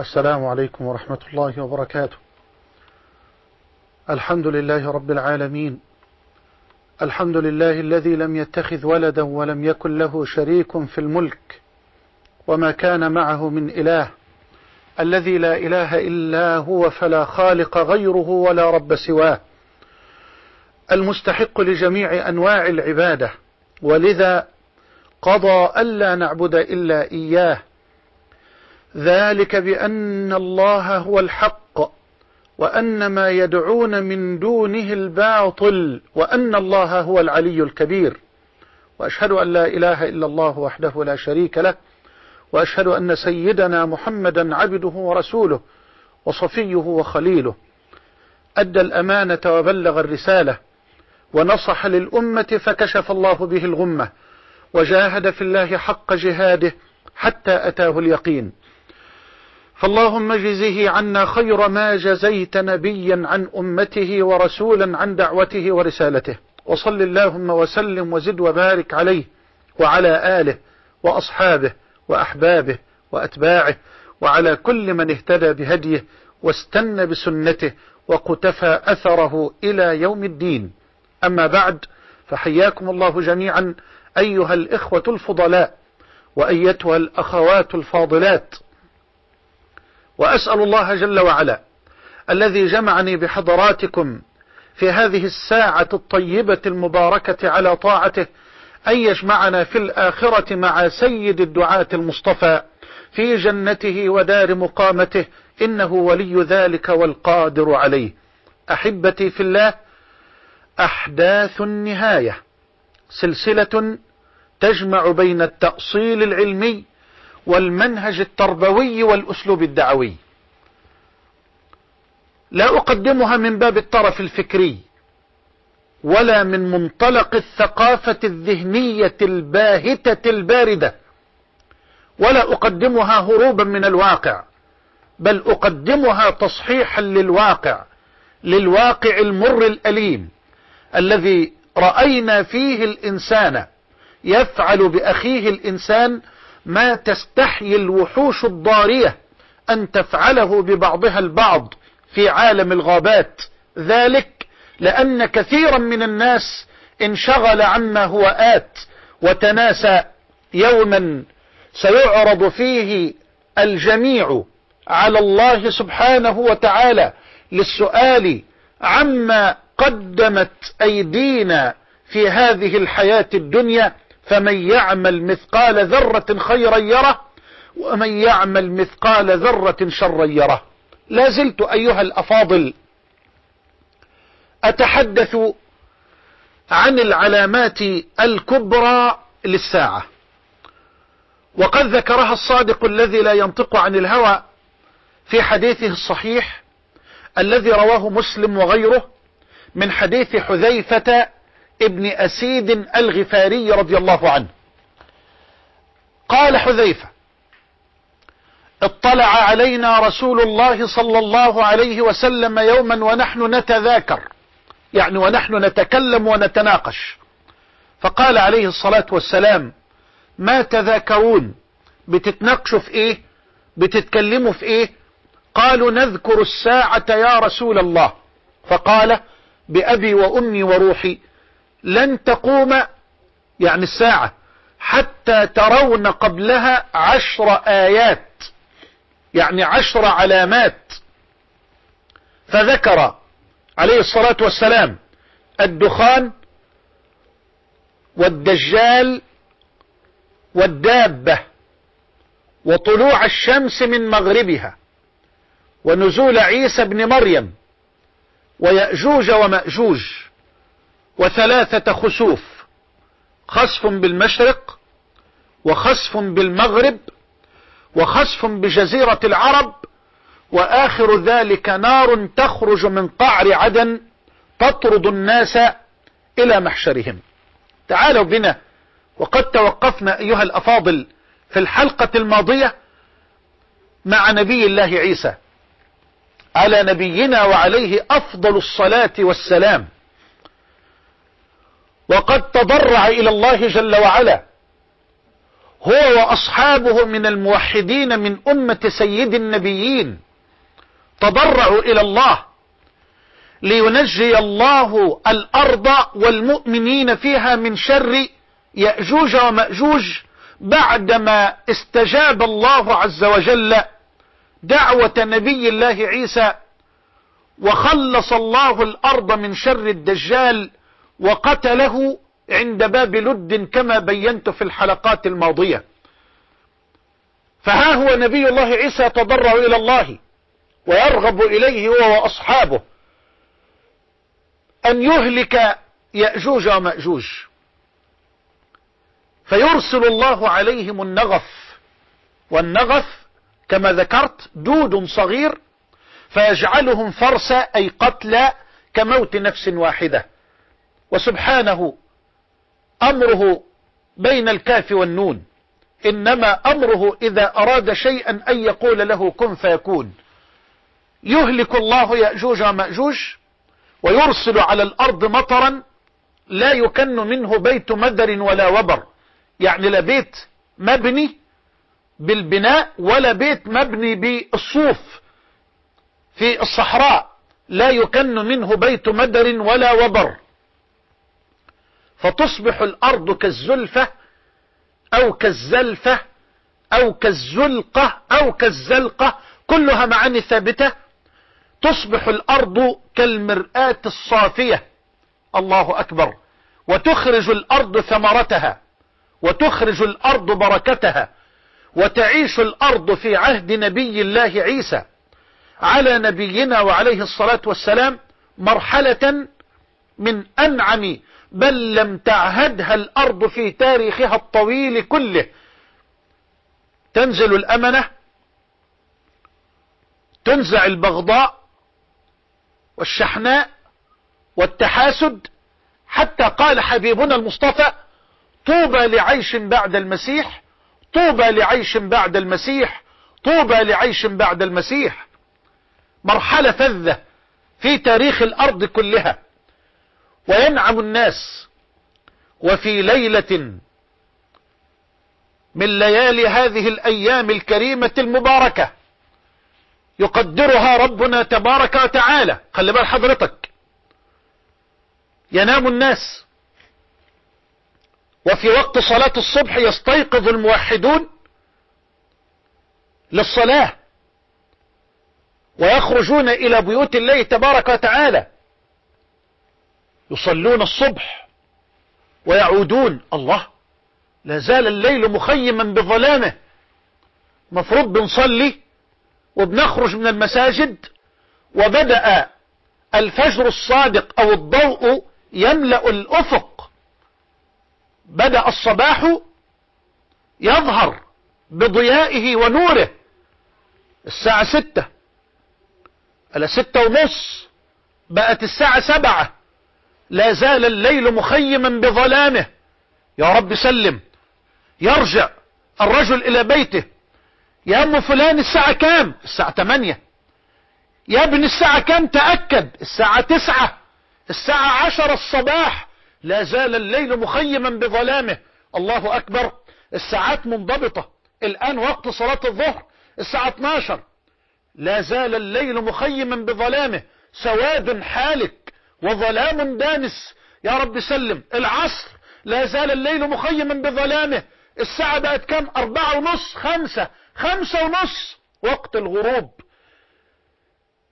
السلام عليكم ورحمة الله وبركاته. الحمد لله رب العالمين. الحمد لله الذي لم يتخذ ولدا ولم يكن له شريك في الملك وما كان معه من إله. الذي لا إله إلا هو فلا خالق غيره ولا رب سواه. المستحق لجميع أنواع العبادة. ولذا قضى ألا نعبد إلا إياه. ذلك بأن الله هو الحق وأن ما يدعون من دونه الباطل وأن الله هو العلي الكبير. وأشهد أن لا إله إلا الله وحده لا شريك له وأشهد أن سيدنا محمدا عبده ورسوله وصفيه وخليله. أدى الأمانة وبلغ الرسالة ونصح للأمة فكشف الله به الغمة وجاهد في الله حق جهاده حتى أتاه اليقين. فاللهم اجزه عنا خير ما جزيت نبيا عن أمته ورسولا عن دعوته ورسالته. وصل اللهم وسلم وزد وبارك عليه وعلى آله وأصحابه وأحبابه وأتباعه وعلى كل من اهتدى بهديه واستنى بسنته وقتفى أثره إلى يوم الدين. أما بعد فحياكم الله جميعا أيها الإخوة الفضلاء وأيتها الأخوات الفاضلات. وأسأل الله جل وعلا الذي جمعني بحضراتكم في هذه الساعة الطيبة المباركة على طاعته أن يجمعنا في الآخرة مع سيد الدعاة المصطفى في جنته ودار مقامته إنه ولي ذلك والقادر عليه. أحبتي في الله أحداث النهاية سلسلة تجمع بين التأصيل العلمي والمنهج التربوي والأسلوب الدعوي. لا أقدمها من باب الطرف الفكري ولا من منطلق الثقافة الذهنية الباهتة الباردة ولا أقدمها هروبا من الواقع بل أقدمها تصحيحا للواقع للواقع المر الأليم الذي رأينا فيه الإنسان يفعل بأخيه الإنسان ما تستحيي الوحوش الضارية أن تفعله ببعضها البعض في عالم الغابات. ذلك لأن كثيرا من الناس انشغل عما هو آت وتناسى يوما سيعرض فيه الجميع على الله سبحانه وتعالى للسؤال عما قدمت أيدينا في هذه الحياة الدنيا فمن يعمل مثقال ذرة خيرا يره ومن يعمل مثقال ذرة شرا يره. لا زلت أيها الأفاضل أتحدث عن العلامات الكبرى للساعة. وقد ذكرها الصادق الذي لا ينطق عن الهوى في حديثه الصحيح الذي رواه مسلم وغيره من حديث حذيفة ابن أسيد الغفاري رضي الله عنه. قال حذيفة اطلع علينا رسول الله صلى الله عليه وسلم يوما ونحن نتذاكر يعني ونحن نتكلم ونتناقش. فقال عليه الصلاة والسلام ما تذاكرون؟ بتتناقشوا في إيه؟ بتتكلموا في إيه؟ قالوا نذكر الساعة يا رسول الله. فقال بأبي وأمي وروحي لن تقوم يعني الساعة حتى ترون قبلها عشر آيات يعني عشر علامات. فذكر عليه الصلاة والسلام الدخان والدجال والدابة وطلوع الشمس من مغربها ونزول عيسى بن مريم ويأجوج ومأجوج. وثلاثة خسوف خسف بالمشرق وخسف بالمغرب وخسف بجزيرة العرب وآخر ذلك نار تخرج من قعر عدن تطرد الناس إلى محشرهم. تعالوا بنا وقد توقفنا أيها الأفاضل في الحلقة الماضية مع نبي الله عيسى. على نبينا وعليه أفضل الصلاة والسلام. وقد تضرع إلى الله جل وعلا. هو وأصحابه من الموحدين من أمة سيد النبيين تضرعوا إلى الله لينجي الله الأرض والمؤمنين فيها من شر يأجوج ومأجوج بعدما استجاب الله عز وجل دعوة نبي الله عيسى وخلص الله الأرض من شر الدجال وقتله عند باب لد كما بينت في الحلقات الماضية. فها هو نبي الله عيسى يتضرع إلى الله ويرغب إليه هو وأصحابه أن يهلك يأجوج ومأجوج. فيرسل الله عليهم النغف والنغف كما ذكرت دود صغير فيجعلهم فرسا أي قتلى كموت نفس واحدة. وسبحانه أمره بين الكاف والنون. إنما أمره إذا أراد شيئا أن يقول له كن فيكون. يهلك الله يأجوج ومأجوج ويرسل على الأرض مطرا لا يكن منه بيت مدر ولا وبر. يعني لا بيت مبني بالبناء ولا بيت مبني بالصوف في الصحراء. لا يكن منه بيت مدر ولا وبر. فتصبح الأرض كالزلفة أو كالزلفة أو كالزلقة أو كالزلقة كلها معاني ثابتة. تصبح الأرض كالمرآة الصافية. الله أكبر. وتخرج الأرض ثمرتها. وتخرج الأرض بركتها. وتعيش الأرض في عهد نبي الله عيسى. على نبينا وعليه الصلاة والسلام مرحلة من أنعم بل لم تعهدها الأرض في تاريخها الطويل كله. تنزل الأمنة تنزع البغضاء والشحناء والتحاسد. حتى قال حبيبنا المصطفى طوبى لعيش بعد المسيح طوبى لعيش بعد المسيح طوبى لعيش بعد المسيح. مرحلة فذة في تاريخ الأرض كلها. وينعم الناس وفي ليلة من ليالي هذه الأيام الكريمة المباركة يقدرها ربنا تبارك وتعالى. خلي بال حضرتك. ينام الناس. وفي وقت صلاة الصبح يستيقظ الموحدون للصلاة. ويخرجون إلى بيوت الله تبارك وتعالى. يصلون الصبح ويعودون. الله لا زال الليل مخيما بظلامه. مفروض بنصلي وبنخرج من المساجد وبدأ الفجر الصادق أو الضوء يملأ الأفق. بدأ الصباح يظهر بضيائه ونوره. الساعة ستة. ألا ستة ونص. بقت الساعة سبعة. لا زال الليل مخيما بظلامه. يا رب سلم. يرجع الرجل إلى بيته. يا أم فلان الساعة كام؟ الساعة تمانية. يا ابن الساعة كام؟ تأكد. الساعة تسعة. الساعة عشر الصباح. لا زال الليل مخيما بظلامه. الله أكبر. الساعات منضبطة. الآن وقت صلاة الظهر. الساعة 12 لا زال الليل مخيما بظلامه. سواد حالك. وظلام دامس. يا رب سلم. العصر لا زال الليل مخيما بظلامه. الساعة بقت كم أربعة ونص خمسة. خمسة ونص. وقت الغروب.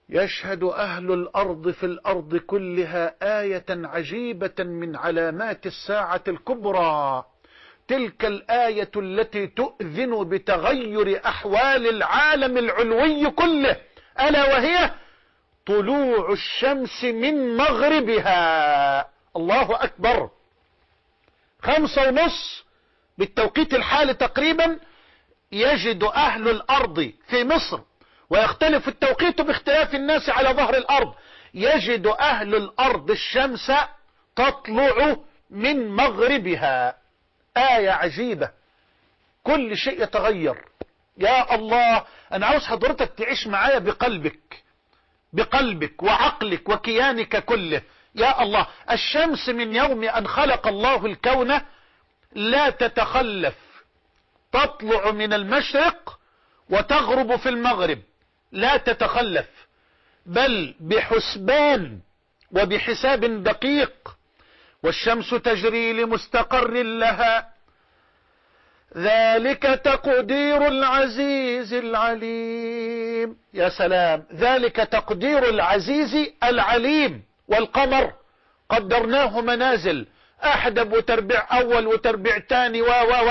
يشهد أهل الأرض في الأرض كلها آية عجيبة من علامات الساعة الكبرى. تلك الآية التي تؤذن بتغير أحوال العالم العلوي كله. ألا وهي طلوع الشمس من مغربها. الله أكبر. خمسة ونص بالتوقيت الحالي تقريبا يجد أهل الأرض في مصر ويختلف التوقيت باختلاف الناس على ظهر الأرض. يجد أهل الأرض الشمس تطلع من مغربها. آية عجيبة. كل شيء يتغير. يا الله أنا عاوز حضرتك تعيش معايا بقلبك. بقلبك وعقلك وكيانك كله. يا الله الشمس من يوم أن خلق الله الكون لا تتخلف. تطلع من المشرق وتغرب في المغرب. لا تتخلف. بل بحسبان وبحساب دقيق. والشمس تجري لمستقر لها. ذلك تقدير العزيز العليم. يا سلام. ذلك تقدير العزيز العليم. والقمر. قدرناه منازل. احدب وتربيع أول وتربيع تاني و و و.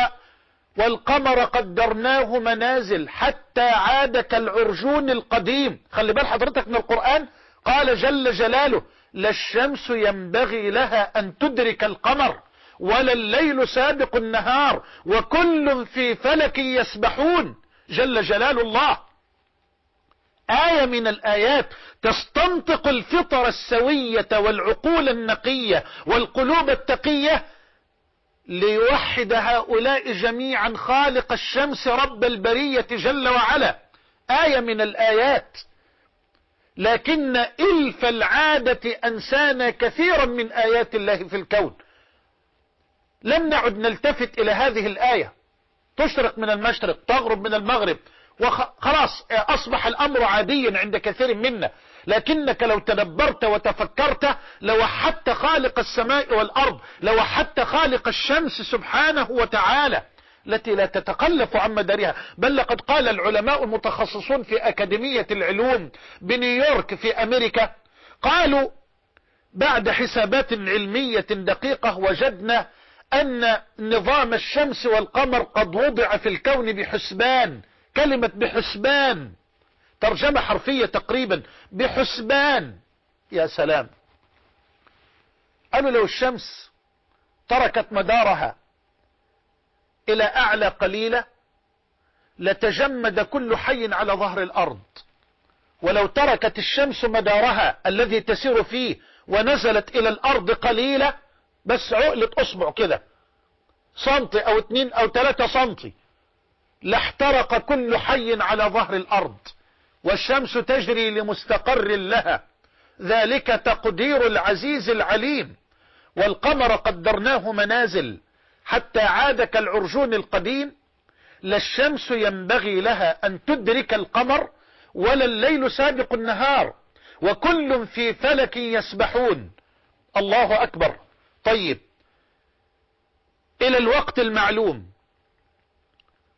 والقمر قدرناه منازل. حتى عاد كالعرجون القديم. خلي بال حضرتك من القرآن. قال جل جلاله لا الشمس ينبغي لها أن تدرك القمر. ولا الليل سابق النهار وكل في فلك يسبحون. جل جلال الله. آية من الآيات تستنطق الفطر السوية والعقول النقية والقلوب التقية ليوحد هؤلاء جميعا خالق الشمس رب البرية جل وعلا. آية من الآيات. لكن إلف العادة أنسانا كثيرا من آيات الله في الكون. لم نعد نلتفت إلى هذه الآية. تشرق من المشرق تغرب من المغرب. وخلاص أصبح الأمر عاديا عند كثير منا. لكنك لو تدبرت وتفكرت لوحدت خالق السماء والأرض لوحدت خالق الشمس سبحانه وتعالى التي لا تتخلف عن مدارها. بل لقد قال العلماء المتخصصون في أكاديمية العلوم بنيويورك في أمريكا قالوا بعد حسابات علمية دقيقة وجدنا أن نظام الشمس والقمر قد وضع في الكون بحسبان. كلمة بحسبان. ترجمة حرفية تقريبا. بحسبان. يا سلام. قالوا لو الشمس تركت مدارها إلى أعلى قليلة لتجمد كل حي على ظهر الأرض. ولو تركت الشمس مدارها الذي تسير فيه ونزلت إلى الأرض قليلة بس عقلة أصبع كده. سنتي أو اتنين أو تلاتة سنتي. لاحترق كل حي على ظهر الأرض. والشمس تجري لمستقر لها. ذلك تقدير العزيز العليم. والقمر قدرناه منازل. حتى عاد كالعرجون القديم. لا الشمس ينبغي لها أن تدرك القمر ولا الليل سابق النهار. وكل في فلك يسبحون. الله أكبر. طيب. إلى الوقت المعلوم.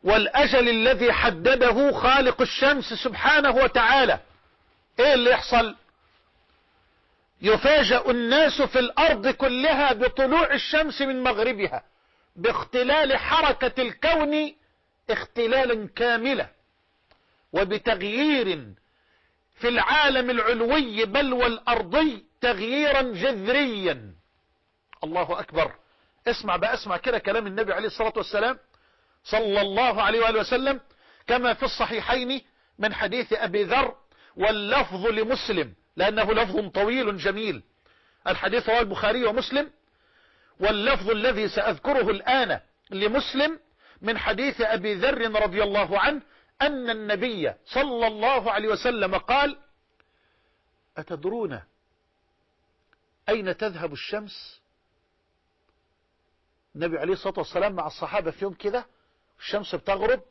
والأجل الذي حدده خالق الشمس سبحانه وتعالى. إيه اللي يحصل؟ يفاجأ الناس في الأرض كلها بطلوع الشمس من مغربها. باختلال حركة الكون اختلالا كاملا وبتغيير في العالم العلوي بل والأرضي تغييرا جذريا. الله أكبر. اسمع بقى اسمع كده كلام النبي عليه الصلاة والسلام صلى الله عليه وآله وسلم كما في الصحيحين من حديث أبي ذر واللفظ لمسلم لأنه لفظ طويل جميل. الحديث هو البخاري ومسلم. واللفظ الذي سأذكره الآن لمسلم من حديث أبي ذر رضي الله عنه أن النبي صلى الله عليه وسلم قال أتدرون أين تذهب الشمس؟ النبي عليه الصلاة والسلام مع الصحابة في يوم كده الشمس بتغرب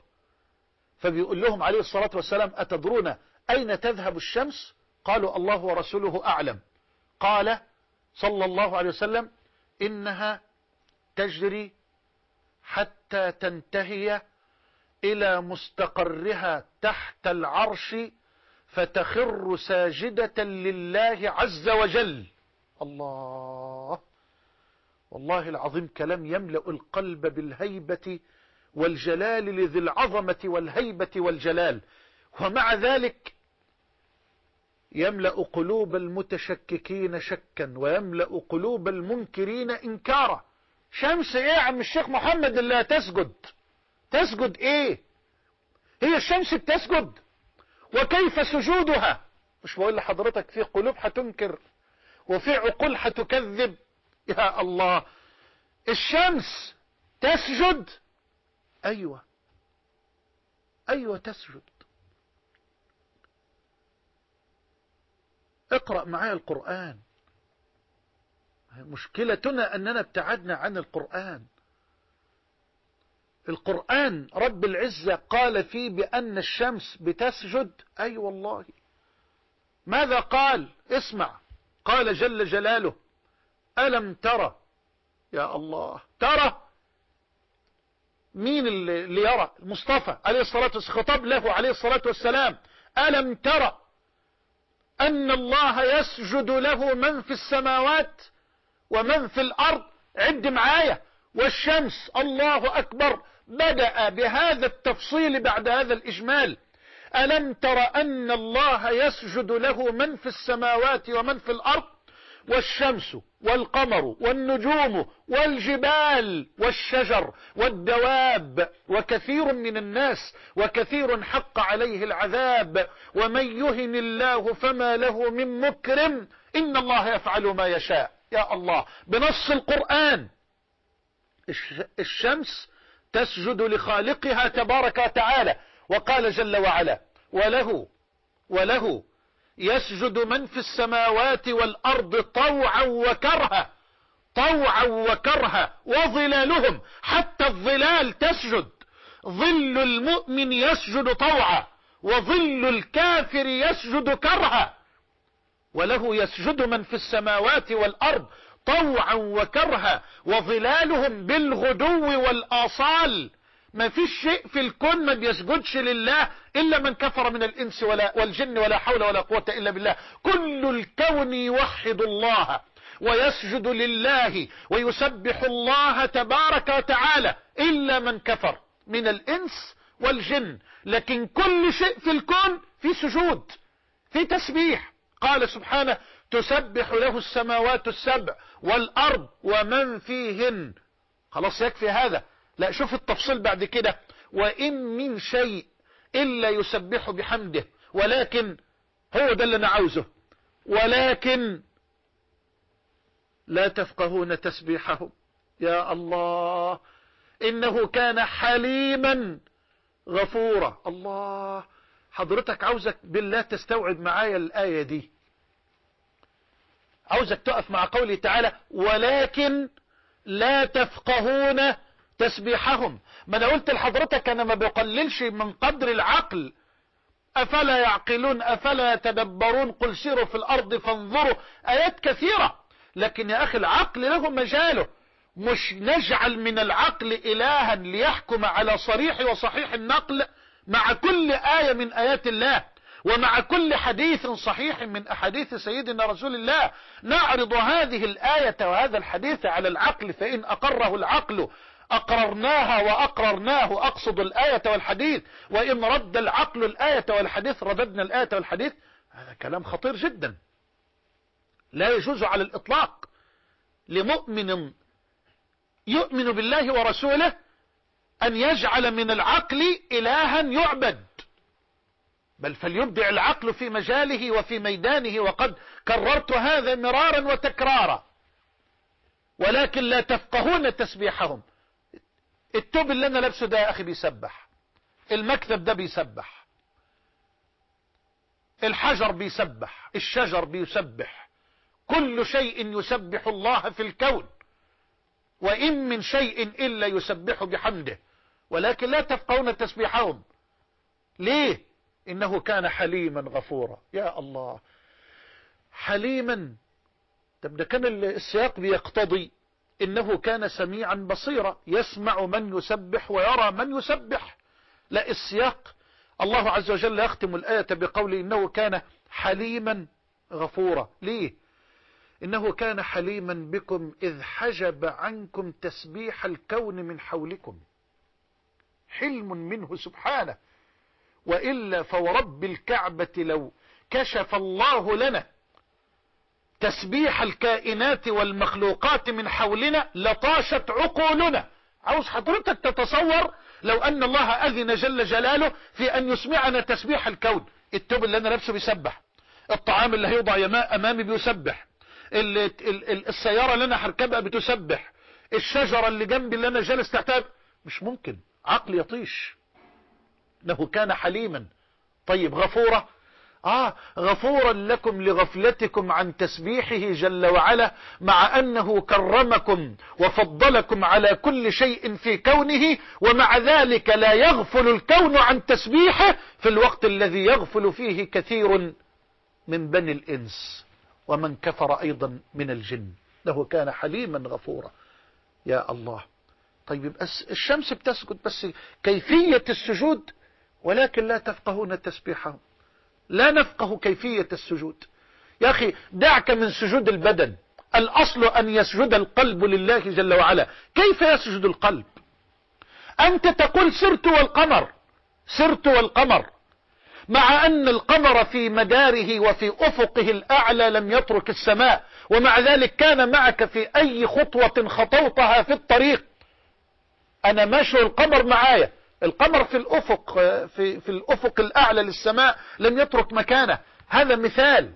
فبيقول لهم عليه الصلاة والسلام أتدرون أين تذهب الشمس؟ قالوا الله ورسوله أعلم. قال صلى الله عليه وسلم إنها تجري حتى تنتهي إلى مستقرها تحت العرش فتخر ساجدة لله عز وجل. الله والله العظيم كلام يملأ القلب بالهيبة والجلال لذي العظمة والهيبة والجلال. ومع ذلك يملأ قلوب المتشككين شكا ويملأ قلوب المنكرين إنكارا. شمس إيه يا عم الشيخ محمد اللي تسجد. تسجد إيه؟ هي الشمس بتسجد. وكيف سجودها؟ مش بقول لحضرتك في قلوب هتنكر وفي عقول هتكذب. يا الله. الشمس تسجد. أيوه. أيوه تسجد. اقرأ معايا القرآن. مشكلتنا أننا ابتعدنا عن القرآن. القرآن رب العزة قال فيه بأن الشمس بتسجد. أي أيوة والله. ماذا قال؟ اسمع. قال جل جلاله ألم ترى يا الله. ترى؟ مين اللي يرى؟ المصطفى عليه الصلاة والسلام خطاب له عليه الصلاة والسلام. ألم ترى أن الله يسجد له من في السماوات ومن في الأرض. عد معايا. والشمس. الله أكبر. بدأ بهذا التفصيل بعد هذا الإجمال. ألم تر أن الله يسجد له من في السماوات ومن في الأرض؟ والشمس والقمر والنجوم والجبال والشجر والدواب وكثير من الناس وكثير حق عليه العذاب ومن يهن الله فما له من مكرم إن الله يفعل ما يشاء. يا الله بنص القرآن. الشمس تسجد لخالقها تبارك وتعالى. وقال جل وعلا وله وله يسجد من في السماوات والأرض طوعا وكرها طوعا وكرها وظلالهم حتى الظلال تسجد. ظل المؤمن يسجد طوعا وظل الكافر يسجد كرها. وله يسجد من في السماوات والأرض طوعا وكرها وظلالهم بالغدو والآصال. ما فيش شيء في الكون ما بيسجدش لله إلا من كفر من الإنس ولا والجن ولا حول ولا قوة إلا بالله. كل الكون يوحد الله ويسجد لله ويسبح الله تبارك وتعالى إلا من كفر من الإنس والجن. لكن كل شيء في الكون في سجود في تسبيح. قال سبحانه تسبح له السماوات السبع والأرض ومن فيهن. خلاص يكفي هذا. لا شوف التفصيل بعد كده. وإن من شيء إلا يسبح بحمده ولكن هو ده اللي أنا عاوزه. ولكن لا تفقهون تسبيحهم. يا الله إنه كان حليما غفورا. الله حضرتك عاوزك بالله تستوعب معايا الآية دي. عاوزك تقف مع قوله تعالى ولكن لا تفقهون تسبيحهم. ما أنا قلت لحضرتك أنا ما بقللش من قدر العقل. أفلا يعقلون؟ أفلا يتدبرون؟ قل سيروا في الأرض فانظروا. آيات كثيرة. لكن يا أخي العقل له مجاله. مش نجعل من العقل الها ليحكم على صريح وصحيح النقل مع كل آية من آيات الله. ومع كل حديث صحيح من أحاديث سيدنا رسول الله. نعرض هذه الآية وهذا الحديث على العقل فإن أقره العقل أقررناها وأقررناه. أقصد الآية والحديث. وإن رد العقل الآية والحديث رددنا الآية والحديث. هذا كلام خطير جدا. لا يجوز على الإطلاق لمؤمن يؤمن بالله ورسوله أن يجعل من العقل إلها يعبد. بل فليبدع العقل في مجاله وفي ميدانه. وقد كررت هذا مرارا وتكرارا. ولكن لا تفقهون تسبيحهم. التوب اللي أنا لابسه ده يا أخي بيسبح. المكتب ده بيسبح. الحجر بيسبح. الشجر بيسبح. كل شيء يسبح الله في الكون. وإن من شيء إلا يسبح بحمده. ولكن لا تفقهون تسبيحهم. ليه؟ إنه كان حليما غفورا. يا الله. حليما. طب ده كان السياق بيقتضي. إنه كان سميعا بصيرا يسمع من يسبح ويرى من يسبح. لا السياق الله عز وجل يختم الآية بقول إنه كان حليما غفورا. ليه؟ إنه كان حليما بكم إذ حجب عنكم تسبيح الكون من حولكم. حلم منه سبحانه. وإلا فورب الكعبة لو كشف الله لنا تسبيح الكائنات والمخلوقات من حولنا لطاشت عقولنا. عاوز حضرتك تتصور لو أن الله أذن جل جلاله في أن يسمعنا تسبيح الكون. التوب اللي أنا لابسه بيسبح. الطعام اللي هيوضع أمامي بيسبح. السيارة اللي أنا هركبها بتسبح. الشجرة اللي جنبي اللي أنا جالس تحتها مش ممكن. عقل يطيش. إنه كان حليما. طيب غفورة. آه غفورا لكم لغفلتكم عن تسبيحه جل وعلا مع أنه كرمكم وفضلكم على كل شيء في كونه ومع ذلك لا يغفل الكون عن تسبيحه في الوقت الذي يغفل فيه كثير من بني الإنس ومن كفر أيضا من الجن. له كان حليما غفورا. يا الله. طيب الشمس بتسجد بس كيفية السجود؟ ولكن لا تفقهون تسبيحهم. لا نفقه كيفية السجود. يا أخي دعك من سجود البدن. الأصل أن يسجد القلب لله جل وعلا. كيف يسجد القلب؟ أنت تقول سرت والقمر. سرت والقمر. مع أن القمر في مداره وفي أفقه الأعلى لم يترك السماء ومع ذلك كان معك في أي خطوة خطوتها في الطريق. أنا ماشي القمر معايا. القمر في الأفق في, في الأفق الأعلى للسماء لم يترك مكانه. هذا مثال.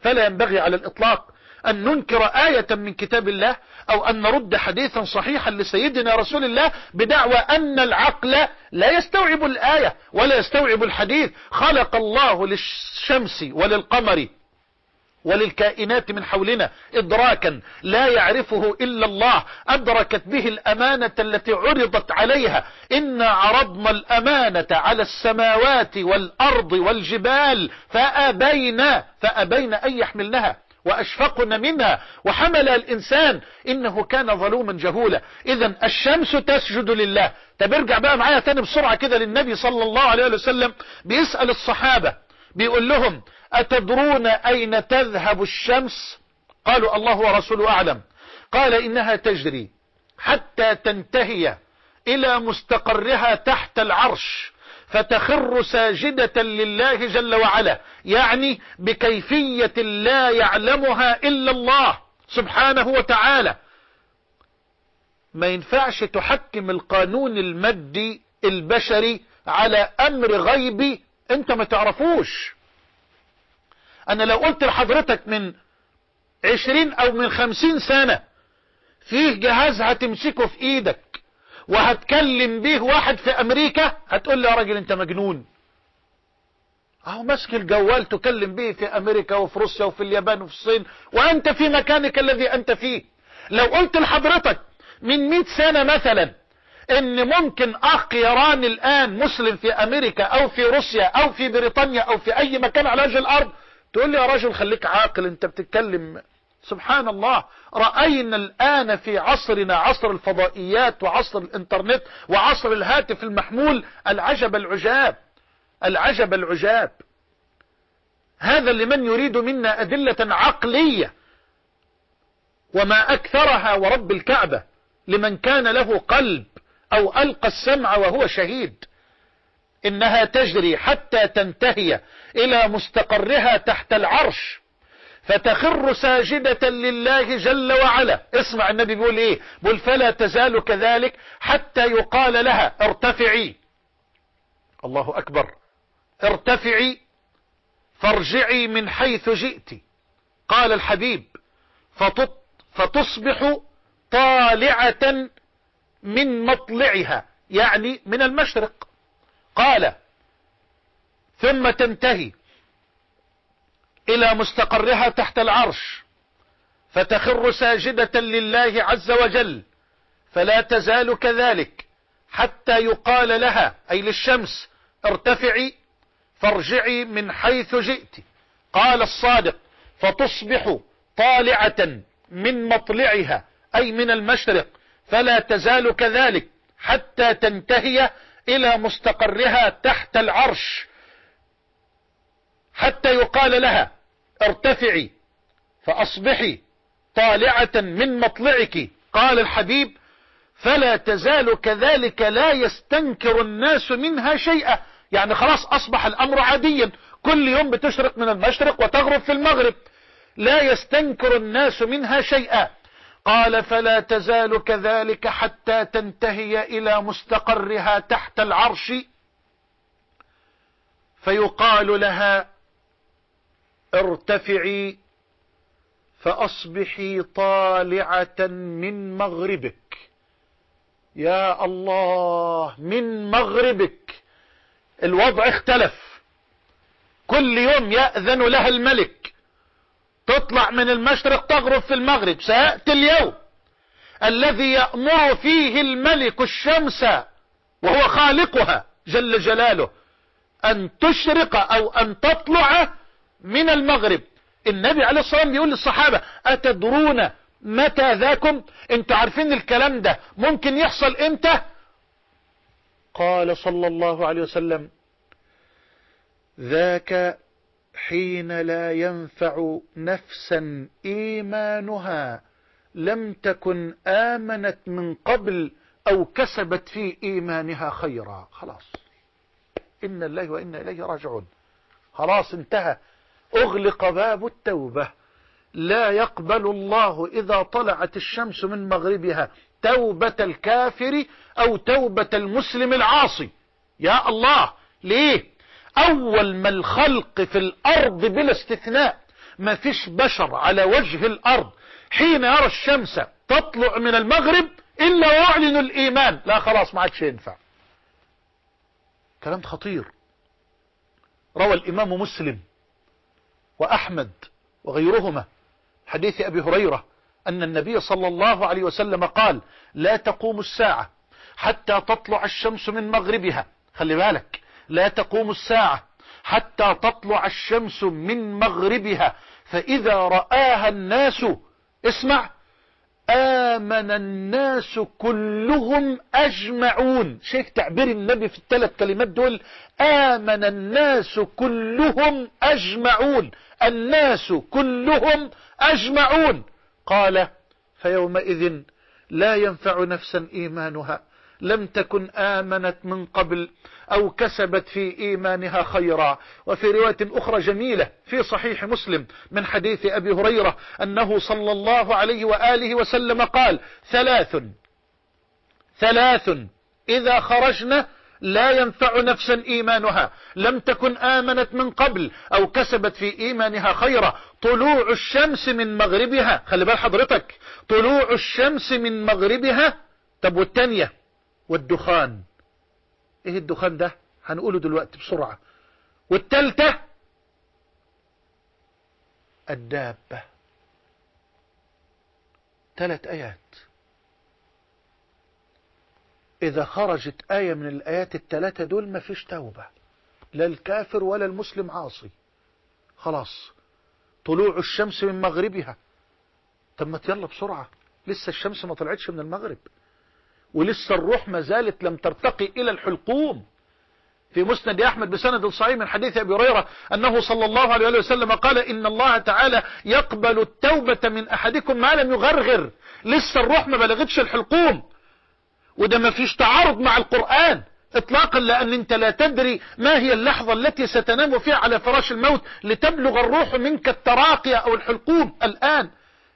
فلا ينبغي على الإطلاق أن ننكر آية من كتاب الله أو أن نرد حديثا صحيحا لسيدنا رسول الله بدعوى أن العقل لا يستوعب الآية ولا يستوعب الحديث. خلق الله للشمس وللقمر وللكائنات من حولنا إدراكا لا يعرفه إلا الله أدركت به الأمانة التي عرضت عليها. إنا عرضنا الأمانة على السماوات والأرض والجبال فأبين فأبين أن يحملنها وأشفقن منها. وحمل الإنسان إنه كان ظلوما جهولا. إذا الشمس تسجد لله. طب ارجع بقى معايا تاني بسرعة كده للنبي صلى الله عليه وسلم بيسأل الصحابة بيقول لهم أتدرون أين تذهب الشمس؟ قالوا الله ورسوله أعلم. قال إنها تجري حتى تنتهي إلى مستقرها تحت العرش فتخر ساجدة لله جل وعلا يعني بكيفية لا يعلمها إلا الله سبحانه وتعالى. ما ينفعش تحكم القانون المادي البشري على أمر غيبي أنت ما تعرفوش. أنا لو قلت لحضرتك من عشرين أو من خمسين سنة فيه جهاز هتمسكه في إيدك وهتكلم بيه واحد في أمريكا هتقول لي يا راجل أنت مجنون. أهو ماسك الجوال تكلم به في أمريكا وفي روسيا وفي اليابان وفي الصين وأنت في مكانك الذي أنت فيه. لو قلت لحضرتك من مئة سنة مثلا إن ممكن اخ الآن مسلم في أمريكا أو في روسيا أو في بريطانيا أو في أي مكان على وجه الأرض تقول لي يا راجل خليك عاقل انت بتتكلم سبحان الله رأينا الآن في عصرنا عصر الفضائيات وعصر الإنترنت وعصر الهاتف المحمول العجب العجاب العجب العجاب. هذا لمن يريد منا أدلة عقلية وما أكثرها ورب الكعبة لمن كان له قلب أو ألقى السمع وهو شهيد. إنها تجري حتى تنتهي إلى مستقرها تحت العرش فتخر ساجدة لله جل وعلا. اسمع النبي بيقول إيه؟ بيقول فلا تزال كذلك حتى يقال لها ارتفعي. الله أكبر. ارتفعي فارجعي من حيث جئت. قال الحبيب فتصبح طالعة من مطلعها يعني من المشرق. قال ثم تنتهي إلى مستقرها تحت العرش فتخر ساجدة لله عز وجل فلا تزال كذلك حتى يقال لها أي للشمس ارتفعي فارجعي من حيث جئت. قال الصادق فتصبح طالعة من مطلعها أي من المشرق فلا تزال كذلك حتى تنتهي إلى مستقرها تحت العرش. حتى يقال لها ارتفعي فأصبحي طالعة من مطلعك. قال الحبيب فلا تزال كذلك لا يستنكر الناس منها شيئا. يعني خلاص أصبح الأمر عاديا. كل يوم بتشرق من المشرق وتغرب في المغرب. لا يستنكر الناس منها شيئا. قال فلا تزال كذلك حتى تنتهي إلى مستقرها تحت العرش. فيقال لها ارتفعي فأصبحي طالعة من مغربك. يا الله من مغربك. الوضع اختلف. كل يوم يأذن لها الملك. تطلع من المشرق تغرب في المغرب. سيأتي اليوم. الذي يأمر فيه الملك الشمس وهو خالقها جل جلاله أن تشرق أو أن تطلع من المغرب. النبي عليه الصلاة والسلام بيقول للصحابة أتدرون متى ذاكم؟ أنتوا عارفين الكلام ده ممكن يحصل إمتى؟ قال صلى الله عليه وسلم ذاك حين لا ينفع نفسا إيمانها لم تكن آمنت من قبل أو كسبت في إيمانها خيرا. خلاص. إن الله وإنا إليه راجعون. خلاص انتهى. أغلق باب التوبة. لا يقبل الله إذا طلعت الشمس من مغربها توبة الكافر أو توبة المسلم العاصي. يا الله ليه؟ أول ما الخلق في الأرض بلا استثناء ما فيش بشر على وجه الأرض. حين يرى الشمس تطلع من المغرب إلا يعلن الإيمان. لا خلاص ما عادش ينفع. كلام خطير. روى الإمام مسلم وأحمد وغيرهما. حديث أبي هريرة أن النبي صلى الله عليه وسلم قال لا تقوم الساعة حتى تطلع الشمس من مغربها. خلي بالك. لا تقوم الساعة حتى تطلع الشمس من مغربها. فإذا رآها الناس اسمع آمن الناس كلهم أجمعون. شيخ تعبير النبي في الثلاث كلمات دول آمن الناس كلهم أجمعون. الناس كلهم أجمعون. قال فيومئذ لا ينفع نفسا إيمانها. لم تكن آمنت من قبل أو كسبت في إيمانها خيرا. وفي رواية أخرى جميلة في صحيح مسلم من حديث أبي هريرة أنه صلى الله عليه وآله وسلم قال ثلاث ثلاث إذا خرجنا لا ينفع نفسا إيمانها. لم تكن آمنت من قبل أو كسبت في إيمانها خيرا. طلوع الشمس من مغربها خلي بال حضرتك. طلوع الشمس من مغربها طب والتانية؟ والدخان. إيه الدخان ده؟ هنقوله دلوقتي بسرعة. والتالتة؟ الدابة. ثلاث آيات. إذا خرجت آية من الآيات الثلاثة دول ما فيش توبة لا الكافر ولا المسلم عاصي. خلاص طلوع الشمس من مغربها. طب ما يلا بسرعة لسه الشمس ما طلعتش من المغرب ولسه الروح ما زالت لم ترتقي إلى الحلقوم. في مسند أحمد بسند صحيح من حديث أبي هريرة أنه صلى الله عليه وسلم قال إن الله تعالى يقبل التوبة من أحدكم ما لم يغرغر. لسه الروح ما بلغتش الحلقوم. وده ما فيش تعارض مع القرآن اطلاقا لأن أنت لا تدري ما هي اللحظة التي ستنام فيها على فراش الموت لتبلغ الروح منك التراقي أو الحلقوم. الآن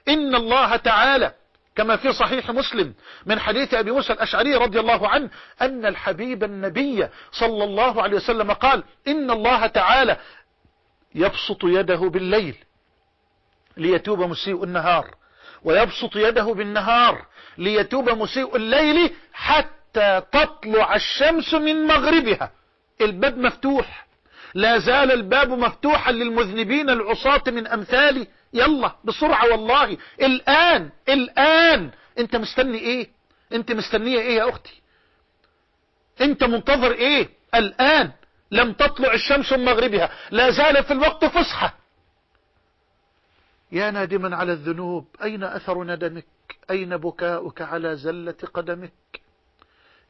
إن الله تعالى كما في صحيح مسلم من حديث أبي موسى الأشعري رضي الله عنه أن الحبيب النبي صلى الله عليه وسلم قال إن الله تعالى يبسط يده بالليل ليتوب مسيء النهار ويبسط يده بالنهار ليتوب مسيء الليل حتى تطلع الشمس من مغربها. الباب مفتوح. لا زال الباب مفتوحا للمذنبين العصاة من أمثالي يلا بسرعة والله. الآن الآن. انت مستني إيه؟ انت مستنية إيه يا أختي؟ انت منتظر إيه؟ الآن لم تطلع الشمس من مغربها. لا زال في الوقت فسحة. يا نادما على الذنوب أين أثر ندمك أين بكاؤك على زلة قدمك؟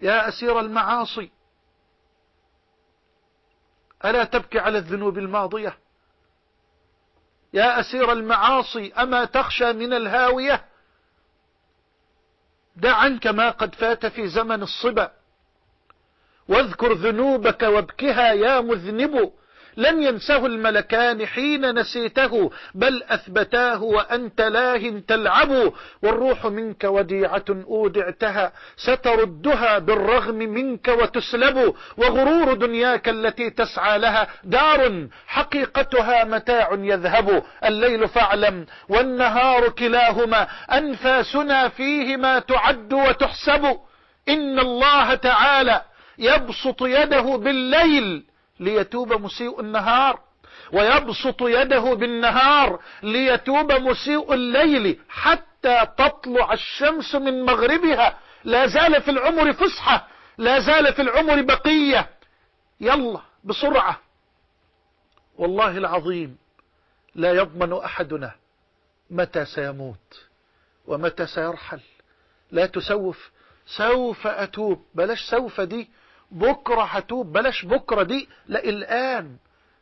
يا أسير المعاصي ألا تبكي على الذنوب الماضية؟ يا أسير المعاصي أما تخشى من الهاوية؟ دع عنك ما قد فات في زمن الصبا واذكر ذنوبك وابكها يا مذنب. لم ينسه الملكان حين نسيته بل أثبتاه وأنت لاه تلعب والروح منك وديعة أودعتها ستردها بالرغم منك وتسلب وغرور دنياك التي تسعى لها دار حقيقتها متاع يذهب الليل فاعلم والنهار كلاهما أنفاسنا فيهما تعد وتحسب إن الله تعالى يبسط يده بالليل ليتوب مسيء النهار ويبسط يده بالنهار ليتوب مسيء الليل حتى تطلع الشمس من مغربها. لا زال في العمر فسحة لا زال في العمر بقية. يلا بسرعة. والله العظيم لا يضمن أحدنا متى سيموت ومتى سيرحل. لا تسوف سوف أتوب. بلاش سوف دي. بكرة هتوب بلاش بكرة دي لا الآن.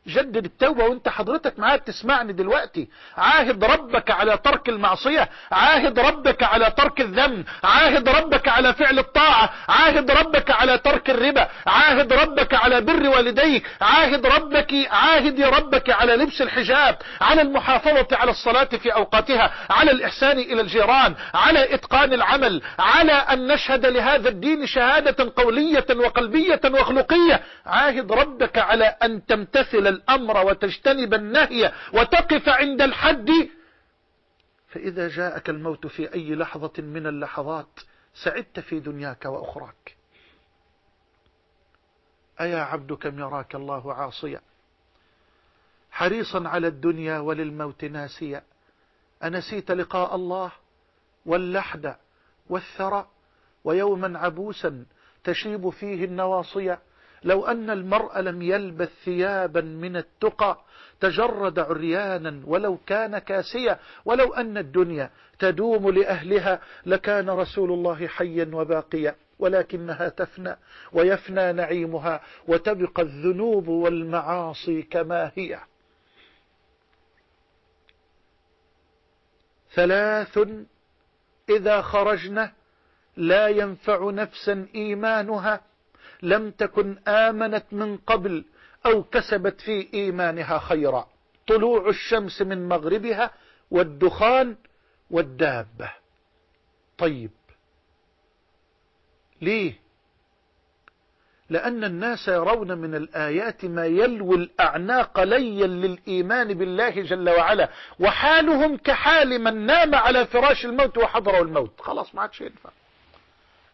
جدد التوبة وانت حضرتك معايا تسمعني دلوقتي. عاهد ربك على ترك المعصية عاهد ربك على ترك الذنب عاهد ربك على فعل الطاعة عاهد ربك على ترك الربا عاهد ربك على بر والديك عاهد ربك عاهد ربك على لبس الحجاب على المحافظة على الصلاة في أوقاتها على الإحسان إلى الجيران على إتقان العمل على أن نشهد لهذا الدين شهادة قولية وقلبية وخلقية. عاهد ربك على أن تمتثل الأمر وتجتنب النهي وتقف عند الحد فإذا جاءك الموت في أي لحظة من اللحظات سعدت في دنياك وأخراك. أيا عبد كم يراك الله عاصيا. حريصا على الدنيا وللموت ناسيا. أنسيت لقاء الله واللحد والثرى ويوما عبوسا تشيب فيه النواصية لو أن المرء لم يلبث ثيابا من التقى تجرد عريانا ولو كان كاسيا. ولو أن الدنيا تدوم لأهلها لكان رسول الله حيا وباقيا ولكنها تفنى ويفنى نعيمها وتبقى الذنوب والمعاصي كما هي. ثلاث إذا خرجنا لا ينفع نفسا إيمانها. لم تكن آمنت من قبل أو كسبت في إيمانها خيرا. طلوع الشمس من مغربها والدخان والدابة. طيب. ليه؟ لأن الناس يرون من الآيات ما يلوي الأعناق ليا للإيمان بالله جل وعلا وحالهم كحال من نام على فراش الموت وحضره الموت. خلاص ما عادش ينفع.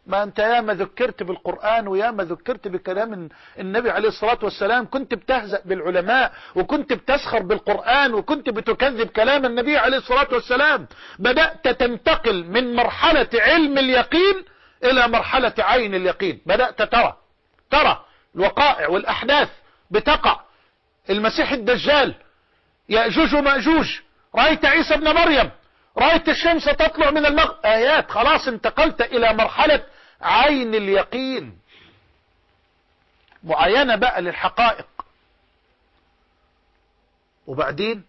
ما أنت ياما ذكرت بالقرآن وياما ذكرت بكلام النبي عليه الصلاة والسلام كنت بتهزأ بالعلماء وكنت بتسخر بالقرآن وكنت بتكذب كلام النبي عليه الصلاة والسلام. بدأت تنتقل من مرحلة علم اليقين إلى مرحلة عين اليقين. بدأت ترى. ترى الوقائع والأحداث بتقع. المسيح الدجال يأجوج ومأجوج. رأيت عيسى ابن مريم. رأيت الشمس تطلع من المغرب آيات. خلاص انتقلت إلى مرحلة عين اليقين. معينة بقى للحقائق. وبعدين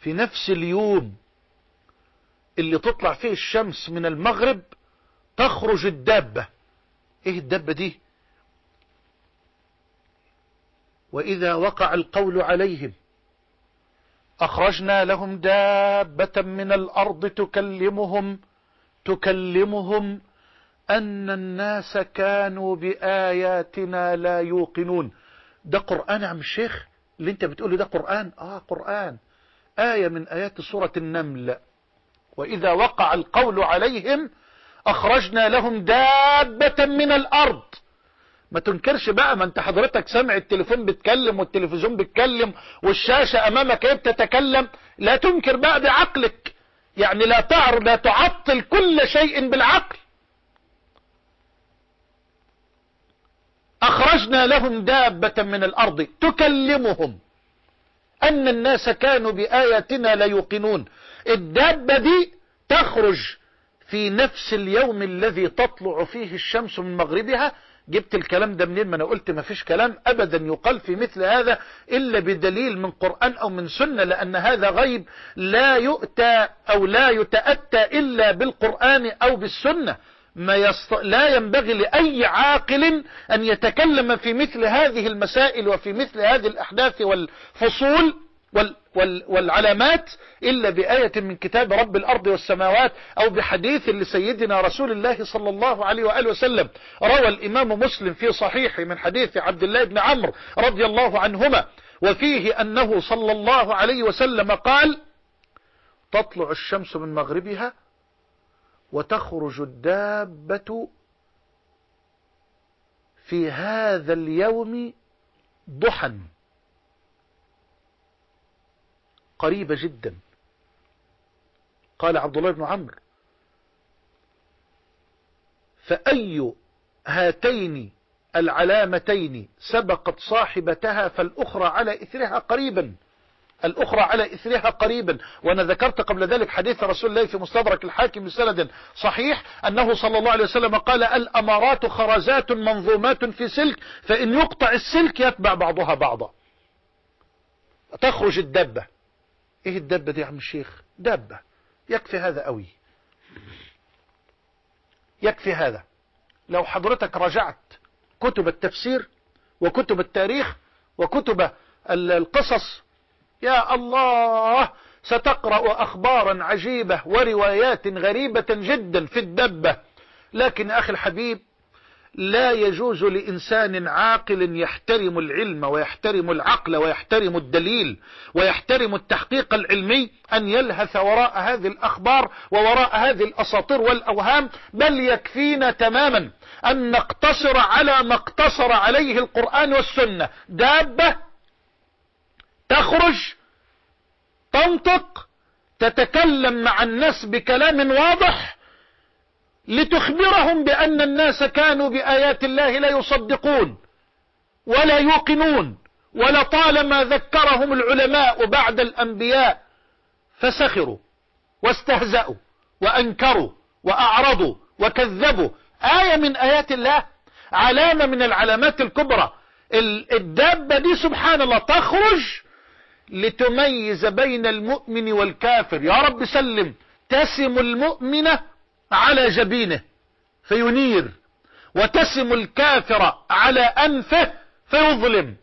في نفس اليوم اللي تطلع فيه الشمس من المغرب تخرج الدابة. إيه الدابة دي؟ وإذا وقع القول عليهم أخرجنا لهم دابة من الأرض تكلمهم تكلمهم أن الناس كانوا بآياتنا لا يوقنون. ده قرآن عم الشيخ اللي انت بتقوله ده قرآن؟ آه قرآن. آية من آيات سورة النمل. وإذا وقع القول عليهم أخرجنا لهم دابة من الأرض. ما تنكرش بقى ما انت حضرتك سامع التليفون بيتكلم والتلفزيون بيتكلم والشاشة أمامك إيه بتتكلم. لا تنكر بقى بعقلك. يعني لا تعر لا تعطل كل شيء بالعقل. أخرجنا لهم دابة من الأرض تكلمهم أن الناس كانوا بآياتنا لا يوقنون. الدابة دي تخرج في نفس اليوم الذي تطلع فيه الشمس من مغربها جبت الكلام ده منين؟ ما أنا قلت ما فيش كلام ابدا يقال في مثل هذا إلا بدليل من قرآن أو من سنة لأن هذا غيب لا يؤتى أو لا يتأتى إلا بالقرآن أو بالسنة. ما يست... لا ينبغي لأي عاقل أن يتكلم في مثل هذه المسائل وفي مثل هذه الأحداث والفصول وال والعلامات إلا بآية من كتاب رب الأرض والسماوات أو بحديث لسيدنا رسول الله صلى الله عليه وآله وسلم. روى الإمام مسلم في صحيح من حديث عبد الله بن عمرو رضي الله عنهما وفيه أنه صلى الله عليه وسلم قال تطلع الشمس من مغربها وتخرج الدابة في هذا اليوم ضحى قريبة جدا. قال عبد الله بن عمرو فأي هاتين العلامتين سبقت صاحبتها فالأخرى على إثرها قريبا؟ الأخرى على إثرها قريبا. وأنا ذكرت قبل ذلك حديث رسول الله في مستدرك الحاكم بسند صحيح أنه صلى الله عليه وسلم قال الأمارات خرزات منظومات في سلك فإن يقطع السلك يتبع بعضها بعضا. تخرج الدبة إيه الدبة دي يا عم الشيخ؟ دبة يكفي هذا قوي يكفي هذا. لو حضرتك رجعت كتب التفسير وكتب التاريخ وكتب القصص يا الله ستقرأ أخبارا عجيبة وروايات غريبة جدا في الدبة لكن أخي الحبيب لا يجوز لإنسان عاقل يحترم العلم ويحترم العقل ويحترم الدليل ويحترم التحقيق العلمي أن يلهث وراء هذه الأخبار ووراء هذه الأساطير والأوهام بل يكفينا تماما أن نقتصر على ما اقتصر عليه القرآن والسنة. دابة تخرج تنطق تتكلم مع الناس بكلام واضح لتخبرهم بأن الناس كانوا بآيات الله لا يصدقون ولا يوقنون ولطالما ذكرهم العلماء بعد الأنبياء فسخروا واستهزأوا وأنكروا وأعرضوا وكذبوا. آية من آيات الله علامة من العلامات الكبرى. الدابة دي سبحان الله تخرج لتميز بين المؤمن والكافر. يا رب سلم. تسم المؤمن على جبينه فينير وتسم الكافر على أنفه فيظلم.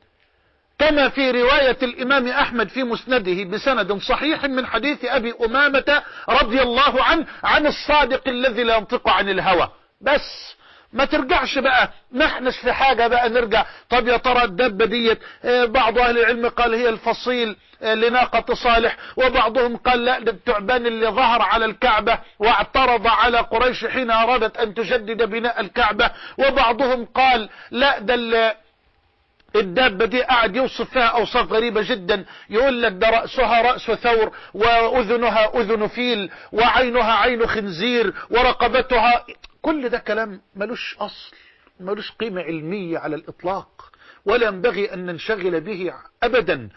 كما في رواية الإمام أحمد في مسنده بسند صحيح من حديث أبي أمامة رضي الله عنه عن الصادق الذي لا ينطق عن الهوى. بس ما ترجعش بقى نحنش في حاجة بقى نرجع. طب يا ترى الدبة ديت بعض أهل العلم قال هي الفصيل. لناقة صالح وبعضهم قال لا ده التعبان اللي ظهر على الكعبة واعترض على قريش حين أرادت أن تجدد بناء الكعبة. وبعضهم قال لا ده الدابة دي قاعد يوصف فيها أوصاف غريبة جدا. يقول لك ده رأسها رأس ثور وأذنها أذن فيل وعينها عين خنزير ورقبتها كل ده كلام ملوش أصل ملوش قيمة علمية على الإطلاق. ولا ينبغي أن ننشغل به أبدا.